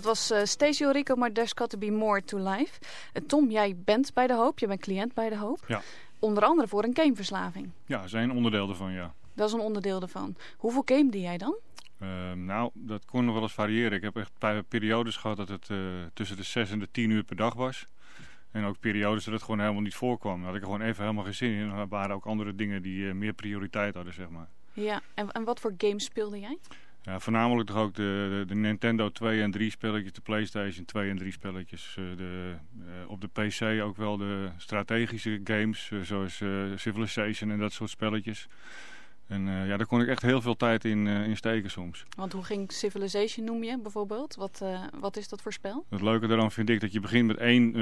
Dat was uh, Stacey Rico, maar There's Got To Be More To Life. Uh, Tom, jij bent bij De Hoop, je bent cliënt bij De Hoop. Ja. Onder andere voor een gameverslaving. Ja, zijn onderdeel ervan, ja. Dat is een onderdeel ervan. Hoeveel gamede jij dan? Uh, nou, dat kon nog wel eens variëren. Ik heb echt periodes gehad dat het uh, tussen de 6 en de 10 uur per dag was. En ook periodes dat het gewoon helemaal niet voorkwam. Daar had ik er gewoon even helemaal geen zin in. Er waren ook andere dingen die meer prioriteit hadden, zeg maar. Ja, en, en wat voor games speelde jij? Ja, voornamelijk toch ook de, de, Nintendo 2 en 3 spelletjes, de Playstation 2 en 3 spelletjes. Uh, de, uh, op de PC ook wel de strategische games, uh, zoals Civilization en dat soort spelletjes. En ja, daar kon ik echt heel veel tijd in, in steken soms. Want hoe ging Civilization noem je bijvoorbeeld? Wat, wat is dat voor spel? Het leuke daarvan vind ik dat je begint met één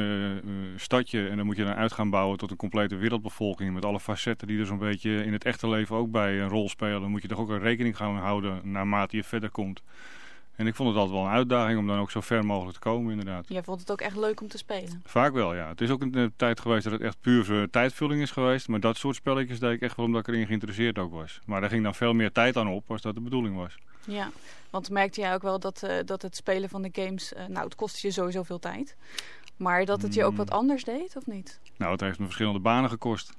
stadje en dan moet je dan uit gaan bouwen tot een complete wereldbevolking. Met alle facetten die er zo'n beetje in het echte leven ook bij een rol spelen. Dan moet je toch ook een rekening gaan houden naarmate je verder komt. En ik vond het altijd wel een uitdaging om dan ook zo ver mogelijk te komen inderdaad. Jij vond het ook echt leuk om te spelen? Vaak wel, ja. Het is ook een tijd geweest dat het echt puur tijdvulling is geweest. Maar dat soort spelletjes deed ik echt wel omdat ik erin geïnteresseerd ook was. Maar daar ging dan veel meer tijd aan op als dat de bedoeling was. Ja, want merkte jij ook wel dat, uh, dat het spelen van de games... Uh, nou, het kostte je sowieso veel tijd. Maar dat het je ook wat anders deed, of niet? Nou, het heeft me verschillende banen gekost.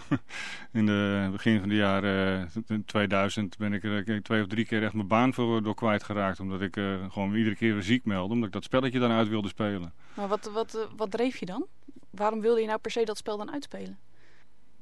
in het begin van de jaren uh, 2000 ben ik er twee of drie keer echt mijn baan voor door kwijtgeraakt. Omdat ik uh, gewoon iedere keer weer ziek meldde. Omdat ik dat spelletje dan uit wilde spelen. Maar wat, wat, wat dreef je dan? Waarom wilde je nou per se dat spel dan uitspelen?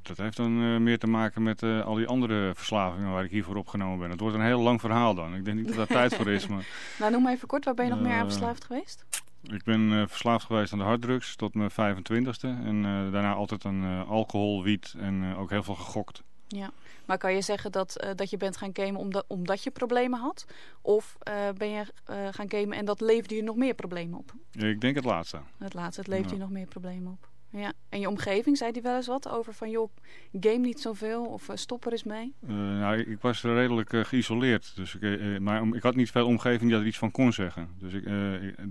Dat heeft dan uh, meer te maken met uh, al die andere verslavingen waar ik hiervoor opgenomen ben. Het wordt een heel lang verhaal dan. Ik denk niet dat daar tijd voor is. Maar, nou, noem maar even kort. Waar ben je nog meer aan verslaafd geweest? Ik ben uh, verslaafd geweest aan de harddrugs tot mijn 25ste. En daarna altijd aan alcohol, wiet en ook heel veel gegokt. Ja, maar kan je zeggen dat, dat je bent gaan gamen omdat, omdat je problemen had? Of ben je gaan gamen en dat leverde je nog meer problemen op? Ja, ik denk het laatste. Het laatste, het leverde je nog meer problemen op. Ja, en je omgeving, zei die wel eens wat over van joh, game niet zoveel of uh, stop er eens mee? Uh, nou, ik was redelijk uh, geïsoleerd, dus ik, maar ik had niet veel omgeving die er iets van kon zeggen. Dus ik,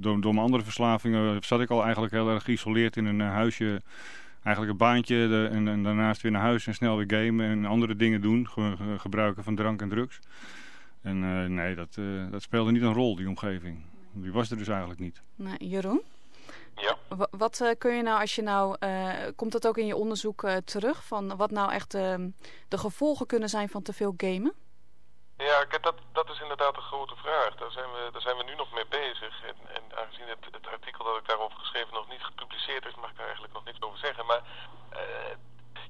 door, door mijn andere verslavingen zat ik al eigenlijk heel erg geïsoleerd in een huisje. Eigenlijk een baantje de, en, en, daarnaast weer naar huis en snel weer gamen en andere dingen doen. Ge, gebruiken van drank en drugs. En nee, dat, dat speelde niet een rol, die omgeving. Die was er dus eigenlijk niet. Nee, Jeroen? Ja. Wat uh, kun je nou, als je nou, uh, komt dat ook in je onderzoek uh, terug, van wat nou echt de gevolgen kunnen zijn van te veel gamen? Ja, dat, dat is inderdaad een grote vraag. Daar zijn we, daar zijn we nu nog mee bezig. En, en aangezien het, het artikel dat ik daarover geschreven nog niet gepubliceerd is, mag ik daar eigenlijk nog niks over zeggen. Maar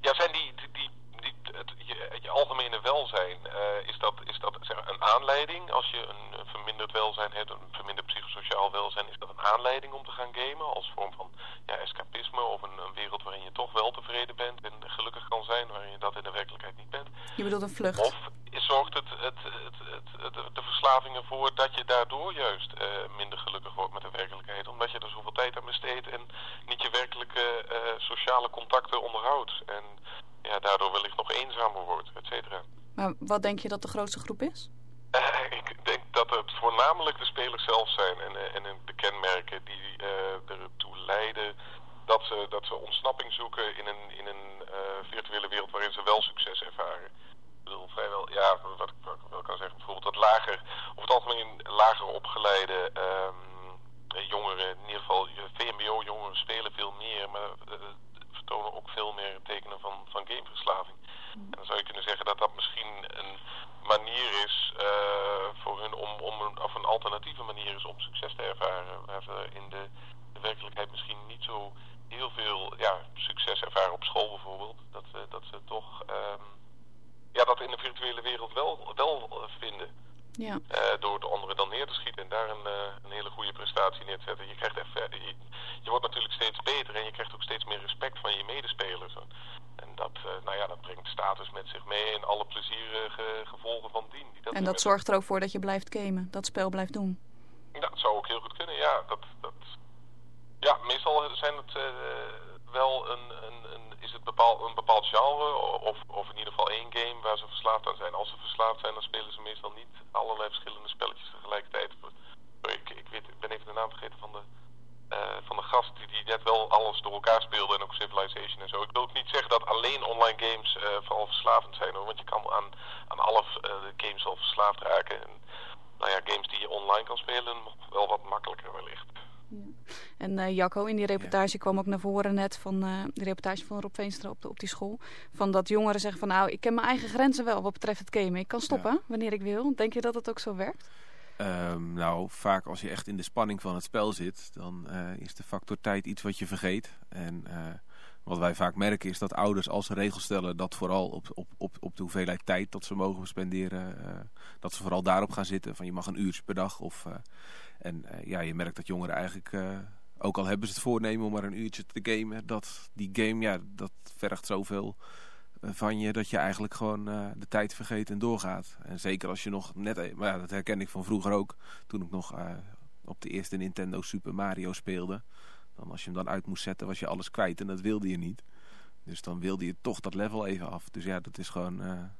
ja, zijn die, die, die die, het, je, je, algemene welzijn, uh, is dat, is dat zeg, een aanleiding? Als je een verminderd welzijn hebt, een verminderd psychosociaal welzijn, is dat een aanleiding om te gaan gamen? Als vorm van ja, escapisme of een, een wereld waarin je toch wel tevreden bent en gelukkig kan zijn, waarin je dat in de werkelijkheid niet bent? Je bedoelt een vlucht? Of zorgt het, het, het, de verslaving ervoor dat je daardoor juist uh, minder gelukkig wordt met de werkelijkheid? Omdat je er zoveel tijd aan besteedt en niet je werkelijke uh, sociale contacten onderhoudt. En ja, daardoor wellicht nog eenzamer wordt, et cetera. Maar wat denk je dat de grootste groep is? Ik denk dat het voornamelijk de spelers zelf zijn en, uh, en de kenmerken die uh, ertoe leiden dat ze, dat ze ontsnapping zoeken in een, in een virtuele wereld waarin ze wel succes ervaren. Ik bedoel, vrijwel, ja, wat ik, wat ik wel kan zeggen, bijvoorbeeld dat lager, over het algemeen lager opgeleide um, jongeren, in ieder geval VMBO-jongeren spelen veel meer, maar ook veel meer tekenen van, van gameverslaving. En dan zou je kunnen zeggen dat dat misschien een manier is uh, voor hun om, om een, of een alternatieve manier is om succes te ervaren. Waar ze in de, de werkelijkheid misschien niet zo heel veel ja, succes ervaren op school bijvoorbeeld. Dat, uh, dat ze toch um, ja, dat in de virtuele wereld wel, wel vinden. Ja. Uh, door de anderen dan neer te schieten en daar een, uh, een hele goede prestatie neer te zetten. Je, krijgt even, je, je, wordt natuurlijk steeds beter en je krijgt ook steeds meer respect van je medespelers. En dat, uh, nou ja, dat brengt status met zich mee en alle plezierige gevolgen van dien. Die dat en dat zorgt er ook voor dat je blijft gamen, dat spel blijft doen. Ja, dat zou ook heel goed kunnen, ja. Dat, dat, ja, meestal zijn het wel een, een, een, is het bepaal, een bepaald genre of, of in ieder geval één game waar ze verslaafd aan zijn. Als ze verslaafd zijn, dan spelen ze meestal niet allerlei verschillende spelletjes tegelijkertijd. Ik, ik, weet, ik ben even de naam vergeten van de, uh, van de gast die, die net wel alles door elkaar speelde en ook Civilization en zo. Ik wil ook niet zeggen dat alleen online games uh, vooral verslavend zijn hoor, want je kan aan, aan alle uh, games al verslaafd raken. En, nou ja, games die je online kan spelen wel wat makkelijker wellicht. En uh, Jacco, in die reportage kwam ook naar voren net van uh, de reportage van Rob Veenstra op, de, op die school. Van dat jongeren zeggen van nou, ik ken mijn eigen grenzen wel wat betreft het gamen. Ik kan stoppen wanneer ik wil. Denk je dat het ook zo werkt? Um, nou, vaak als je echt in de spanning van het spel zit, dan uh, is de factor tijd iets wat je vergeet. En wat wij vaak merken is dat ouders als ze regels stellen dat vooral op, op, op, op de hoeveelheid tijd dat ze mogen spenderen, dat ze vooral daarop gaan zitten. Van je mag een uurtje per dag of... En uh, ja, je merkt dat jongeren eigenlijk, ook al hebben ze het voornemen om maar een uurtje te gamen, dat die game, ja, dat vergt zoveel van je dat je eigenlijk gewoon de tijd vergeet en doorgaat. En zeker als je nog net, maar ja, dat herken ik van vroeger ook, toen ik nog op de eerste Nintendo Super Mario speelde. Dan als je hem dan uit moest zetten was je alles kwijt en dat wilde je niet. Dus dan wilde je toch dat level even af. Dus ja, dat is gewoon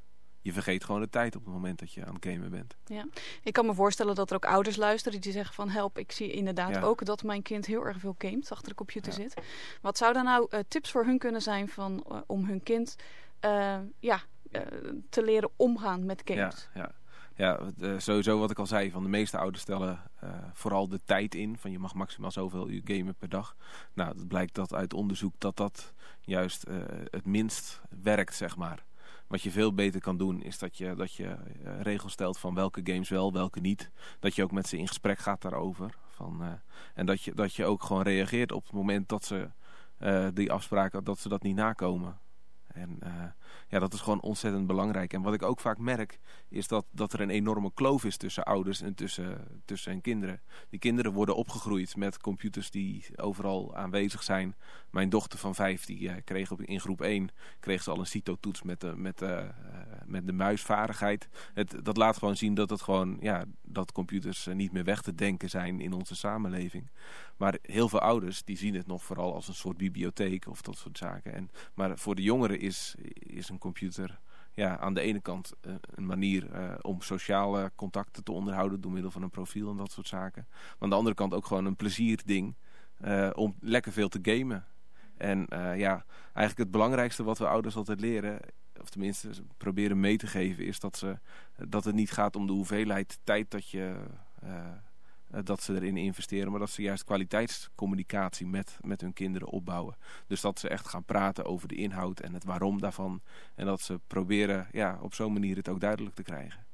je vergeet gewoon de tijd op het moment dat je aan het gamen bent. Ja, ik kan me voorstellen dat er ook ouders luisteren die zeggen van help, ik zie inderdaad ja. ook dat mijn kind heel erg veel gamet, achter de computer ja. zit. Wat zouden nou uh, tips voor hun kunnen zijn van, uh, om hun kind ja, te leren omgaan met games? Ja, ja. Ja, sowieso wat ik al zei, van de meeste ouders stellen vooral de tijd in. Van je mag maximaal zoveel uur gamen per dag. Nou, het blijkt dat uit onderzoek dat dat juist het minst werkt, zeg maar. Wat je veel beter kan doen is dat je, dat je regels stelt van welke games wel, welke niet. Dat je ook met ze in gesprek gaat daarover. Van, en dat je, dat je ook gewoon reageert op het moment dat ze die afspraken, dat ze dat niet nakomen. En ja, dat is gewoon ontzettend belangrijk. En wat ik ook vaak merk, is dat, dat er een enorme kloof is tussen ouders en tussen, tussen hun kinderen. Die kinderen worden opgegroeid met computers die overal aanwezig zijn. Mijn dochter van vijf, die uh, kreeg op, in groep 1 kreeg ze al een CITO-toets met de, met, uh, met de muisvaardigheid. Het, dat laat gewoon zien dat, het gewoon, ja, dat computers niet meer weg te denken zijn in onze samenleving. Maar heel veel ouders die zien het nog vooral als een soort bibliotheek of dat soort zaken. En, maar voor de jongeren is, is een computer ja, aan de ene kant een manier om sociale contacten te onderhouden door middel van een profiel en dat soort zaken. Maar aan de andere kant ook gewoon een plezierding om lekker veel te gamen. En ja, eigenlijk het belangrijkste wat we ouders altijd leren, of tenminste proberen mee te geven, is dat, ze, dat het niet gaat om de hoeveelheid tijd dat je dat ze erin investeren, maar dat ze juist kwaliteitscommunicatie met, met hun kinderen opbouwen. Dus dat ze echt gaan praten over de inhoud en het waarom daarvan. En dat ze proberen ja, op zo'n manier het ook duidelijk te krijgen.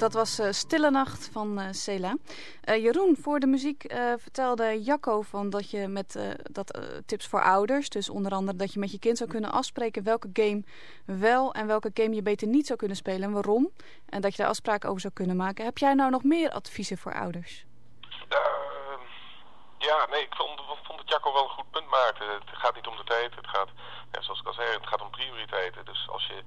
Dat was uh, Stille Nacht van uh, Cela. Uh, Jeroen, voor de muziek vertelde Jacco van dat je met dat, tips voor ouders, dus onder andere dat je met je kind zou kunnen afspreken welke game wel en welke game je beter niet zou kunnen spelen en waarom. En dat je daar afspraken over zou kunnen maken. Heb jij nou nog meer adviezen voor ouders? Ehm, ja, nee, ik vond, vond dat Jacco wel een goed punt maakte. Het gaat niet om de tijd, het gaat, zoals ik al zei, het gaat om prioriteiten. Dus als je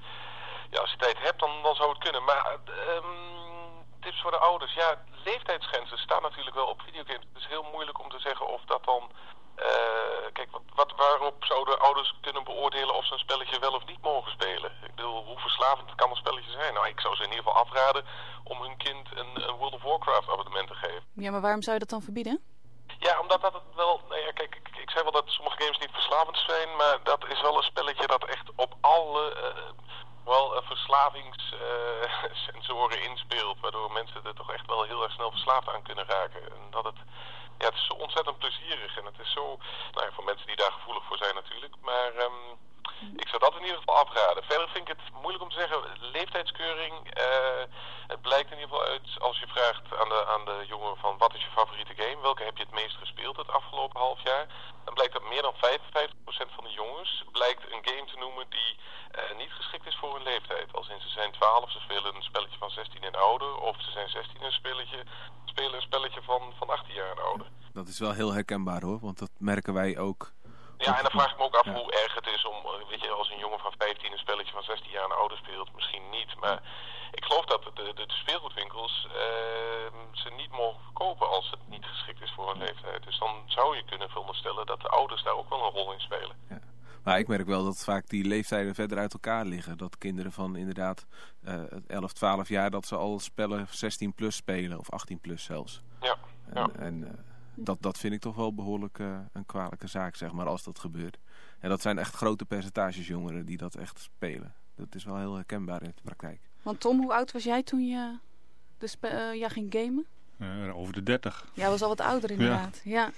ja, als je tijd hebt, dan, dan zou het kunnen. Maar um, tips voor de ouders. Ja, leeftijdsgrenzen staan natuurlijk wel op videogames. Het is heel moeilijk om te zeggen of dat dan... Uh, kijk, wat, wat, waarop zouden ouders kunnen beoordelen of ze een spelletje wel of niet mogen spelen? Ik bedoel, hoe verslavend kan een spelletje zijn? Nou, ik zou ze in ieder geval afraden om hun kind een, een World of Warcraft abonnement te geven. Ja, maar waarom zou je dat dan verbieden? Ja, omdat dat het wel... Nou ja, kijk, ik, ik zei wel dat sommige games niet verslavend zijn, maar dat is wel een spelletje dat echt op alle... Uh, wel verslavingssensoren uh, inspeelt. Waardoor mensen er toch echt wel heel erg snel verslaafd aan kunnen raken. En dat het, ja, het is zo ontzettend plezierig. En het is zo, nou ja, voor mensen die daar gevoelig voor zijn natuurlijk. Maar um, ik zou dat in ieder geval afraden. Verder vind ik het moeilijk om te zeggen, leeftijdskeuring. Uh, het blijkt in ieder geval uit als je vraagt aan de, aan de jongen van wat is je favoriete game? Welke heb je het meest gespeeld het afgelopen half jaar? Dan blijkt dat meer dan 55% van de jongens blijkt een game te noemen die uh, niet geschikt is voor hun leeftijd. Als in ze zijn 12, ze spelen een spelletje van 16 en ouder. Of ze zijn 16 en spelletje, spelen een spelletje van, van 18 jaar en ouder. Dat is wel heel herkenbaar hoor, want dat merken wij ook ja, en dan vraag ik me ook af hoe erg het is om, eh, weet je, als een jongen van 15 een spelletje van 16 jaar en ouder speelt, misschien niet. Maar ik geloof dat de, de, de speelgoedwinkels uh, ze niet mogen verkopen als het niet geschikt is voor een leeftijd. Dus dan zou je kunnen veronderstellen dat de ouders daar ook wel een rol in spelen. Ja. Maar ik merk wel dat vaak die leeftijden verder uit elkaar liggen. Dat kinderen van inderdaad uh, 11, 12 jaar dat ze al spellen 16 plus spelen of 18 plus zelfs. Ja. En, ja. en uh, dat, dat vind ik toch wel behoorlijk uh, een kwalijke zaak, zeg maar, als dat gebeurt. En dat zijn echt grote percentages jongeren die dat echt spelen. Dat is wel heel herkenbaar in de praktijk. Want Tom, hoe oud was jij toen je, de uh, ja, ging gamen? Uh, over de 30. Jij was al wat ouder inderdaad. Ja.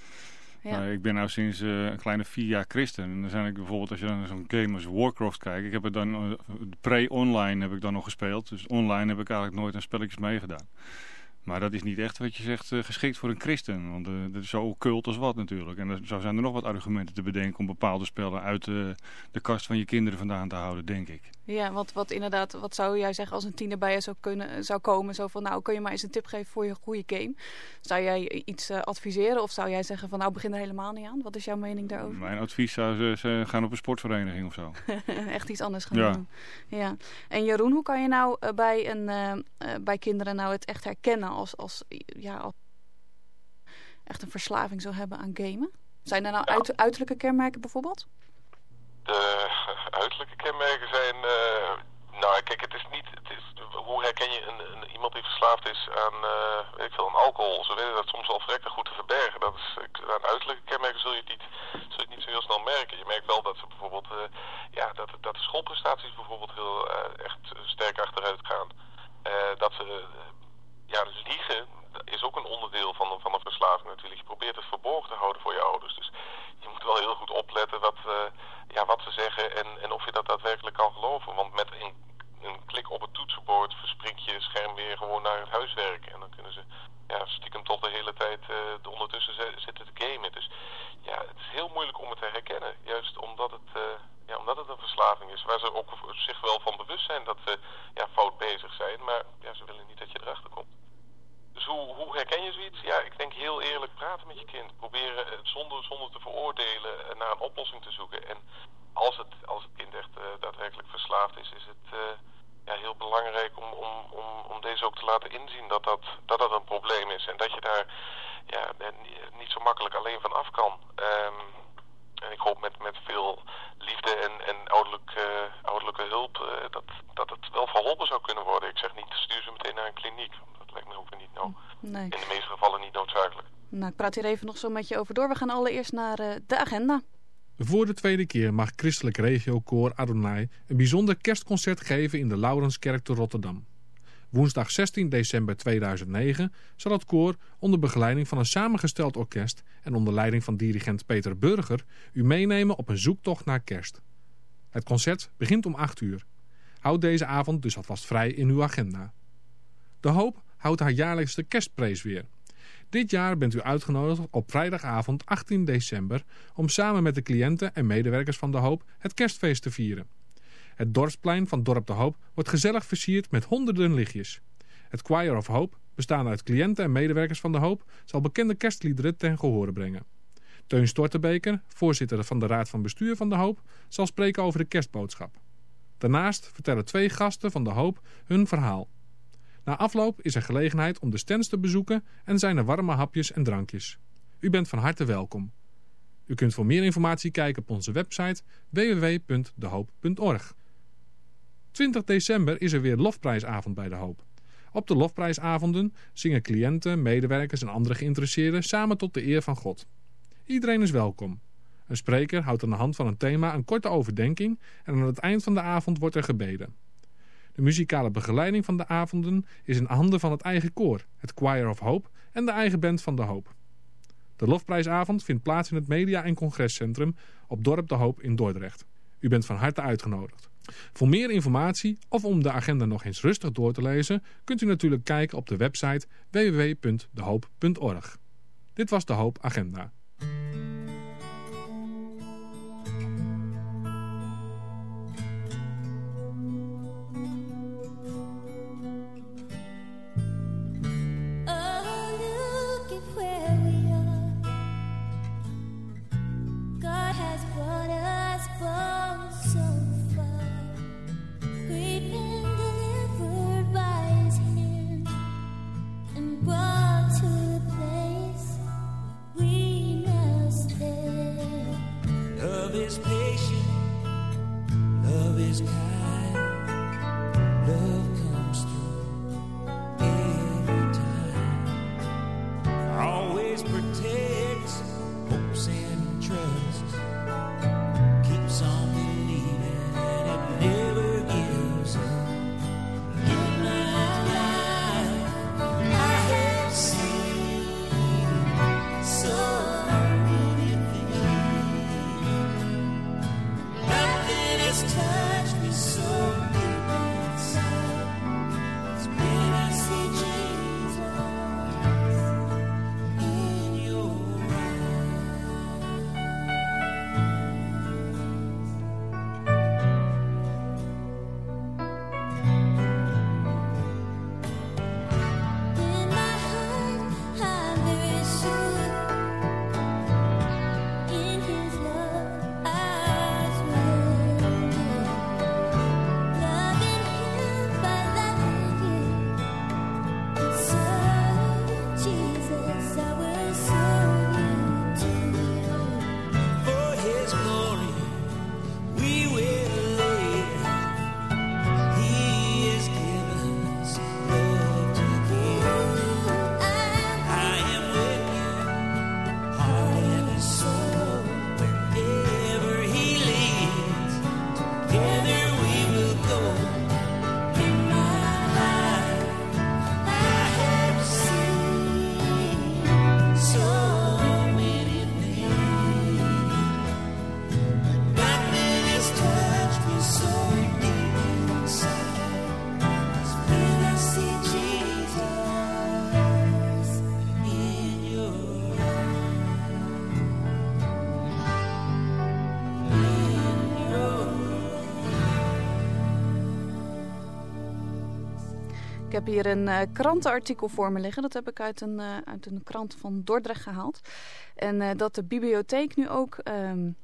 ja. ja. Uh, ik ben nu sinds een kleine vier jaar christen. En dan zijn ik bijvoorbeeld, als je naar zo'n game als Warcraft kijkt. Ik heb het dan, pre-online heb ik dan nog gespeeld. Dus online heb ik eigenlijk nooit aan spelletjes meegedaan. Maar dat is niet echt wat je zegt uh, geschikt voor een christen. Want uh, dat is zo cult als wat natuurlijk. En zo zijn er nog wat argumenten te bedenken om bepaalde spellen uit uh, de kast van je kinderen vandaan te houden, denk ik. Ja, want wat inderdaad, wat zou jij zeggen als een tiener bij je zou, kunnen, zou komen? Zo van, nou kun je maar eens een tip geven voor je goede game. Zou jij iets adviseren of zou jij zeggen van, nou begin er helemaal niet aan? Wat is jouw mening daarover? Mijn advies zou ze gaan op een sportvereniging of zo. echt iets anders gaan ja. doen. Ja. En Jeroen, hoe kan je nou bij, een, bij kinderen nou het echt herkennen als, als, ja, als echt een verslaving zou hebben aan gamen? Zijn er nou ja. uit, uiterlijke kenmerken bijvoorbeeld? De uiterlijke kenmerken zijn... Uh, nou, kijk, het is niet... Het is, hoe herken je een, een, iemand die verslaafd is aan, uh, weet ik veel, aan alcohol? Ze weten dat soms wel verrekte goed te verbergen. Dat is, aan uiterlijke kenmerken zul je, het niet, zul je het niet zo heel snel merken. Je merkt wel dat ze bijvoorbeeld... Uh, ja, dat, dat de schoolprestaties bijvoorbeeld heel echt sterk achteruit gaan. dat ze ja, liegen is ook een onderdeel van, van een verslaving natuurlijk. Je probeert het verborgen te houden voor je ouders. Dus je moet wel heel goed opletten wat, uh, ja, wat ze zeggen en, en of je dat daadwerkelijk kan geloven. Want met een, een klik op het toetsenbord verspringt je scherm weer gewoon naar het huiswerk. En dan kunnen ze ja, stiekem tot de hele tijd uh, ondertussen zitten te gamen. Dus ja, het is heel moeilijk om het te herkennen. Juist omdat het, uh, ja, omdat het een verslaving is. Waar ze ook zich wel van bewust zijn dat ze ja, fout bezig zijn. Maar ja, ze willen niet dat je erachter komt. Dus hoe, hoe herken je zoiets? Ja, ik denk heel eerlijk praten met je kind. Proberen het zonder, zonder te veroordelen naar een oplossing te zoeken. En als het, als het kind echt uh, daadwerkelijk verslaafd is, is het uh, ja, heel belangrijk om, om, om, om deze ook te laten inzien dat dat, dat dat een probleem is. En dat je daar ja, niet zo makkelijk alleen van af kan. Um, en ik hoop met, met veel liefde en, en ouderlijk, uh, ouderlijke hulp uh, dat, dat het wel verholpen zou kunnen worden. Ik zeg niet, stuur ze meteen naar een kliniek. Dat lijkt me ook niet nou, nee. in de meeste gevallen niet noodzakelijk. Nou, ik praat hier even nog zo met je over door. We gaan allereerst naar uh, de agenda. Voor de tweede keer mag Christelijk Regiokoor Adonai een bijzonder kerstconcert geven in de Laurenskerk te Rotterdam. Woensdag 16 december 2009 zal het koor onder begeleiding van een samengesteld orkest en onder leiding van dirigent Peter Burger u meenemen op een zoektocht naar kerst. Het concert begint om 8 uur. Houd deze avond dus alvast vrij in uw agenda. De Hoop houdt haar jaarlijkse kerstprees weer. Dit jaar bent u uitgenodigd op vrijdagavond 18 december om samen met de cliënten en medewerkers van De Hoop het kerstfeest te vieren. Het dorpsplein van Dorp De Hoop wordt gezellig versierd met honderden lichtjes. Het Choir of Hope, bestaande uit cliënten en medewerkers van De Hoop, zal bekende kerstliederen ten gehore brengen. Teun Stortebeker, voorzitter van de Raad van Bestuur van De Hoop, zal spreken over de kerstboodschap. Daarnaast vertellen twee gasten van De Hoop hun verhaal. Na afloop is er gelegenheid om de stands te bezoeken en zijn er warme hapjes en drankjes. U bent van harte welkom. U kunt voor meer informatie kijken op onze website www.dehoop.org. 20 december is er weer Lofprijsavond bij De Hoop. Op de Lofprijsavonden zingen cliënten, medewerkers en andere geïnteresseerden samen tot de eer van God. Iedereen is welkom. Een spreker houdt aan de hand van een thema een korte overdenking en aan het eind van de avond wordt er gebeden. De muzikale begeleiding van de avonden is in handen van het eigen koor, het Choir of Hope en de eigen band van De Hoop. De Lofprijsavond vindt plaats in het Media- en Congrescentrum op Dorp De Hoop in Dordrecht. U bent van harte uitgenodigd. Voor meer informatie of om de agenda nog eens rustig door te lezen... kunt u natuurlijk kijken op de website www.dehoop.org. Dit was De Hoop Agenda. Heb hier een uh, krantenartikel voor me liggen. Dat heb ik uit een, uh, uit een krant van Dordrecht gehaald. En uh, dat de bibliotheek nu ook... Um,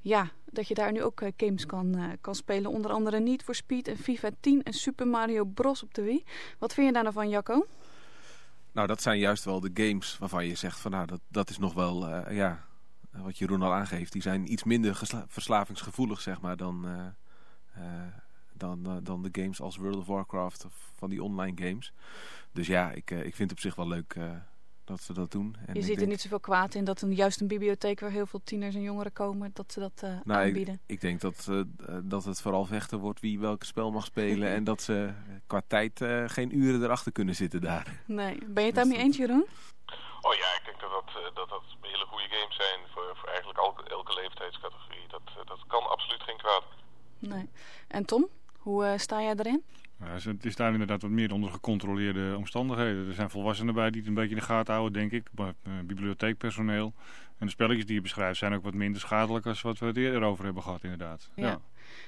ja, dat je daar nu ook games kan, kan spelen. Onder andere Need for Speed en FIFA 10 en Super Mario Bros op de Wii. Wat vind je daar nou van, Jacco? Nou, dat zijn juist wel de games waarvan je zegt van nou, dat, dat is nog wel, ja, wat Jeroen al aangeeft. Die zijn iets minder verslavingsgevoelig, zeg maar, dan dan de games als World of Warcraft of van die online games. Dus ja, ik, uh, ik vind het op zich wel leuk uh, dat ze dat doen. En je ziet er niet zoveel kwaad in dat een, juist een bibliotheek waar heel veel tieners en jongeren komen, dat ze dat nou, aanbieden. Ik, ik denk dat, dat het vooral vechten wordt wie welk spel mag spelen en dat ze qua tijd geen uren erachter kunnen zitten daar. Nee, ben je het daarmee eens Jeroen? Oh ja, ik denk dat dat, dat, dat hele goede games zijn voor, voor eigenlijk elke, elke leeftijdscategorie. Dat, dat kan absoluut geen kwaad. Nee. En Tom? Hoe uh, sta jij erin? Ja, het is daar inderdaad wat meer onder gecontroleerde omstandigheden. Er zijn volwassenen bij die het een beetje in de gaten houden, denk ik. Uh, bibliotheekpersoneel. En de spelletjes die je beschrijft zijn ook wat minder schadelijk als wat we het eerder over hebben gehad, inderdaad. Ja. ja.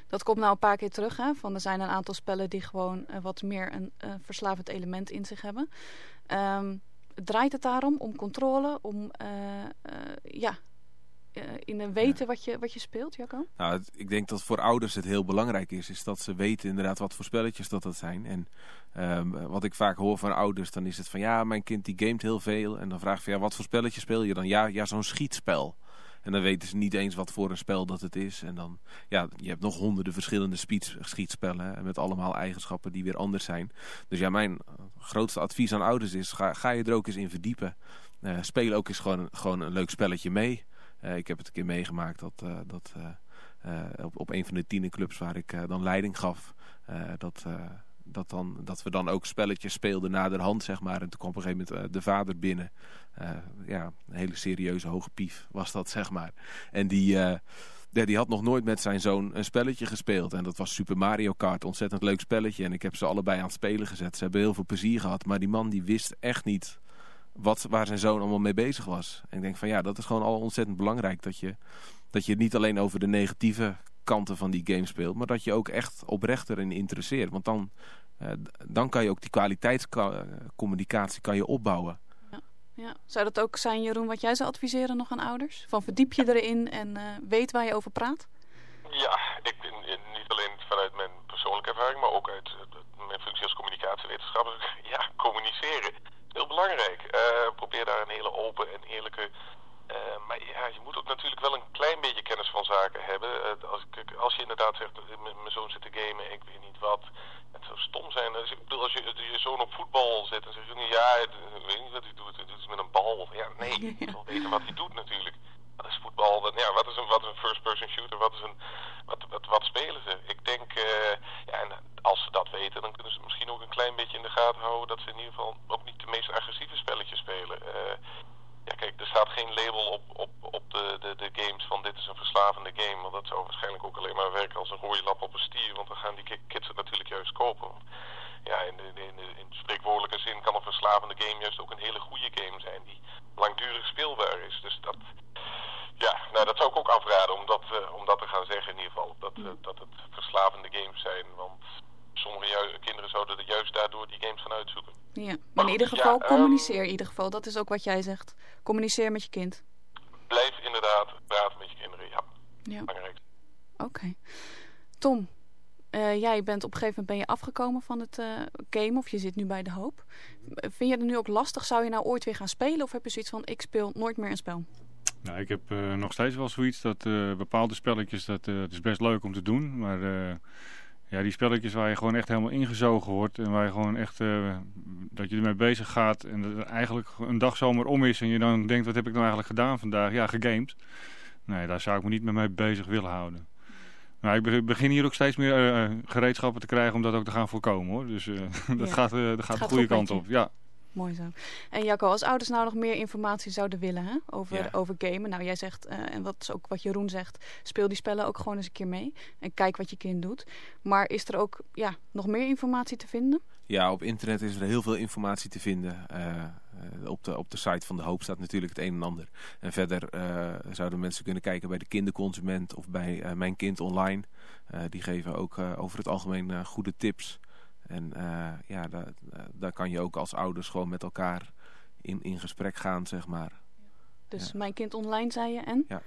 Dat komt nou een paar keer terug. Hè? Van, er zijn een aantal spellen die gewoon uh, wat meer een uh, verslavend element in zich hebben. Um, draait het daarom om controle, om ja, in een weten ja. wat, je, wat je speelt, Jacco? Nou, het, ik denk dat voor ouders het heel belangrijk is, is dat ze weten inderdaad wat voor spelletjes dat dat zijn. En um, wat ik vaak hoor van ouders, dan is het van ja, mijn kind die gamet heel veel. En dan vraag ik van ja, wat voor spelletje speel je dan? Ja, ja zo'n schietspel. En dan weten ze niet eens wat voor een spel dat het is. En dan, ja, je hebt nog honderden verschillende schietspellen. Met allemaal eigenschappen die weer anders zijn. Dus ja, mijn grootste advies aan ouders is, ga, ga je er ook eens in verdiepen. Uh, speel ook eens gewoon, gewoon een leuk spelletje mee. Uh, ik heb het een keer meegemaakt dat, uh, dat op, op een van de tienerclubs waar ik dan leiding gaf, dat, dat, dan, dat we dan ook spelletjes speelden naderhand, zeg maar. En toen kwam op een gegeven moment de vader binnen. ja, een hele serieuze hoge pief was dat, zeg maar. En die... Ja, die had nog nooit met zijn zoon een spelletje gespeeld. En dat was Super Mario Kart. Ontzettend leuk spelletje. En ik heb ze allebei aan het spelen gezet. Ze hebben heel veel plezier gehad. Maar die man die wist echt niet wat, waar zijn zoon allemaal mee bezig was. En ik denk van ja, dat is gewoon al ontzettend belangrijk. Dat je, dat je niet alleen over de negatieve kanten van die game speelt. Maar dat je ook echt oprecht erin interesseert. Want dan, uh, dan kan je ook die kwaliteitscommunicatie kan je opbouwen. Ja, ja. Zou dat ook zijn, Jeroen, wat jij zou adviseren nog aan ouders? Van verdiep je erin en uh, weet waar je over praat? Ja, ik, niet alleen vanuit mijn persoonlijke ervaring, maar ook uit mijn functie als communicatiewetenschapper. Ja, communiceren heel belangrijk. Uh, probeer daar een hele open en eerlijke... Uh, maar ja, je moet ook natuurlijk wel een klein beetje kennis van zaken hebben. Uh, als, als je inderdaad zegt, mijn zoon zit te gamen, ik weet niet wat. Het zou stom zijn. Dus ik bedoel, als je je zoon op voetbal zet en zegt, ja, ik weet niet wat hij doet. Hij doet het met een bal. Ja, nee, je moet wel weten wat hij doet natuurlijk. Wat is voetbal? Ja, wat is een, wat een first-person shooter? Wat, is een, wat, wat, wat spelen ze? Ik denk, uh, ja, en als ze dat weten, dan kunnen ze misschien ook een klein beetje in de gaten houden dat ze in ieder geval ook niet de meest agressieve spelletjes spelen. Ja, kijk, er staat geen label op, op, op de, de, de games van dit is een verslavende game. Want dat zou waarschijnlijk ook alleen maar werken als een rode lap op een stier. Want dan gaan die kids het natuurlijk juist kopen. Ja, in de, in, in de spreekwoordelijke zin kan een verslavende game juist ook een hele goede game zijn. Die langdurig speelbaar is. Dus dat, ja, nou, dat zou ik ook afraden om dat, uh, om dat te gaan zeggen in ieder geval. Dat, uh, dat het verslavende games zijn. Want sommige kinderen zouden er juist daardoor die games gaan uitzoeken. Ja, maar in ieder geval ja, communiceer in ieder geval. Dat is ook wat jij zegt. Communiceer met je kind. Blijf inderdaad praten met je kinderen, ja. ja. Belangrijk. Oké. Okay. Tom, uh, jij bent op een gegeven moment ben je afgekomen van het uh, game of je zit nu bij de hoop. Vind je het nu ook lastig? Zou je nou ooit weer gaan spelen of heb je zoiets van ik speel nooit meer een spel? Nou, ik heb uh, nog steeds wel zoiets dat bepaalde spelletjes, dat het is best leuk om te doen, maar ja, die spelletjes waar je gewoon echt helemaal ingezogen wordt en waar je gewoon echt, uh, dat je ermee bezig gaat en dat er eigenlijk een dag zomaar om is en je dan denkt, wat heb ik nou eigenlijk gedaan vandaag? Ja, gegamed. Nee, daar zou ik me niet mee bezig willen houden. Maar ik begin hier ook steeds meer uh, gereedschappen te krijgen om dat ook te gaan voorkomen hoor. Dus uh, dat, ja. gaat, dat gaat, gaat de goede kant op. Ja. Mooi zo. En Jacco, als ouders nou nog meer informatie zouden willen hè, over, ja. over gamen. Nou, jij zegt, uh, en wat is ook wat Jeroen zegt, speel die spellen ook gewoon eens een keer mee. En kijk wat je kind doet. Maar is er ook ja, nog meer informatie te vinden? Ja, op internet is er heel veel informatie te vinden. Uh, uh, op, de, op de site van De Hoop staat natuurlijk het een en ander. En verder zouden mensen kunnen kijken bij de kinderconsument of bij Mijn Kind Online. die geven ook over het algemeen goede tips. En uh, ja, daar, daar kan je ook als ouders gewoon met elkaar in, in gesprek gaan, zeg maar. Dus ja. Mijn Kind Online, zei je, en? Ja,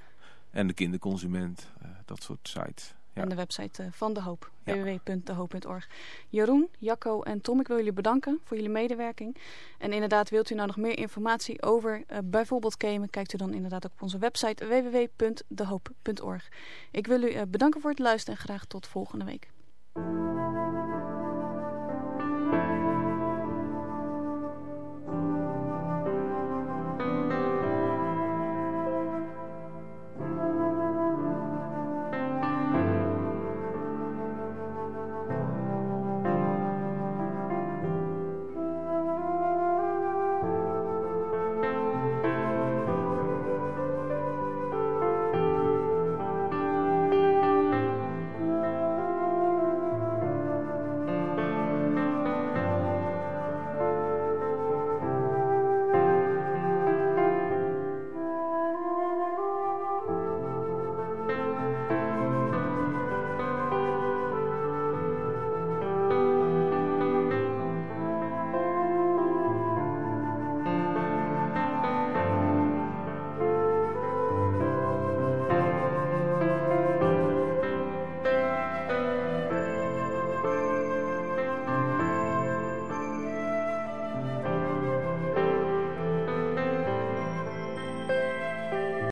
en de kinderconsument, uh, dat soort sites. Ja. En de website van De Hoop, ja. www.dehoop.org. Jeroen, Jacco en Tom, ik wil jullie bedanken voor jullie medewerking. En inderdaad, wilt u nou nog meer informatie over bijvoorbeeld gamen, kijkt u dan inderdaad ook op onze website www.dehoop.org. Ik wil u bedanken voor het luisteren en graag tot volgende week.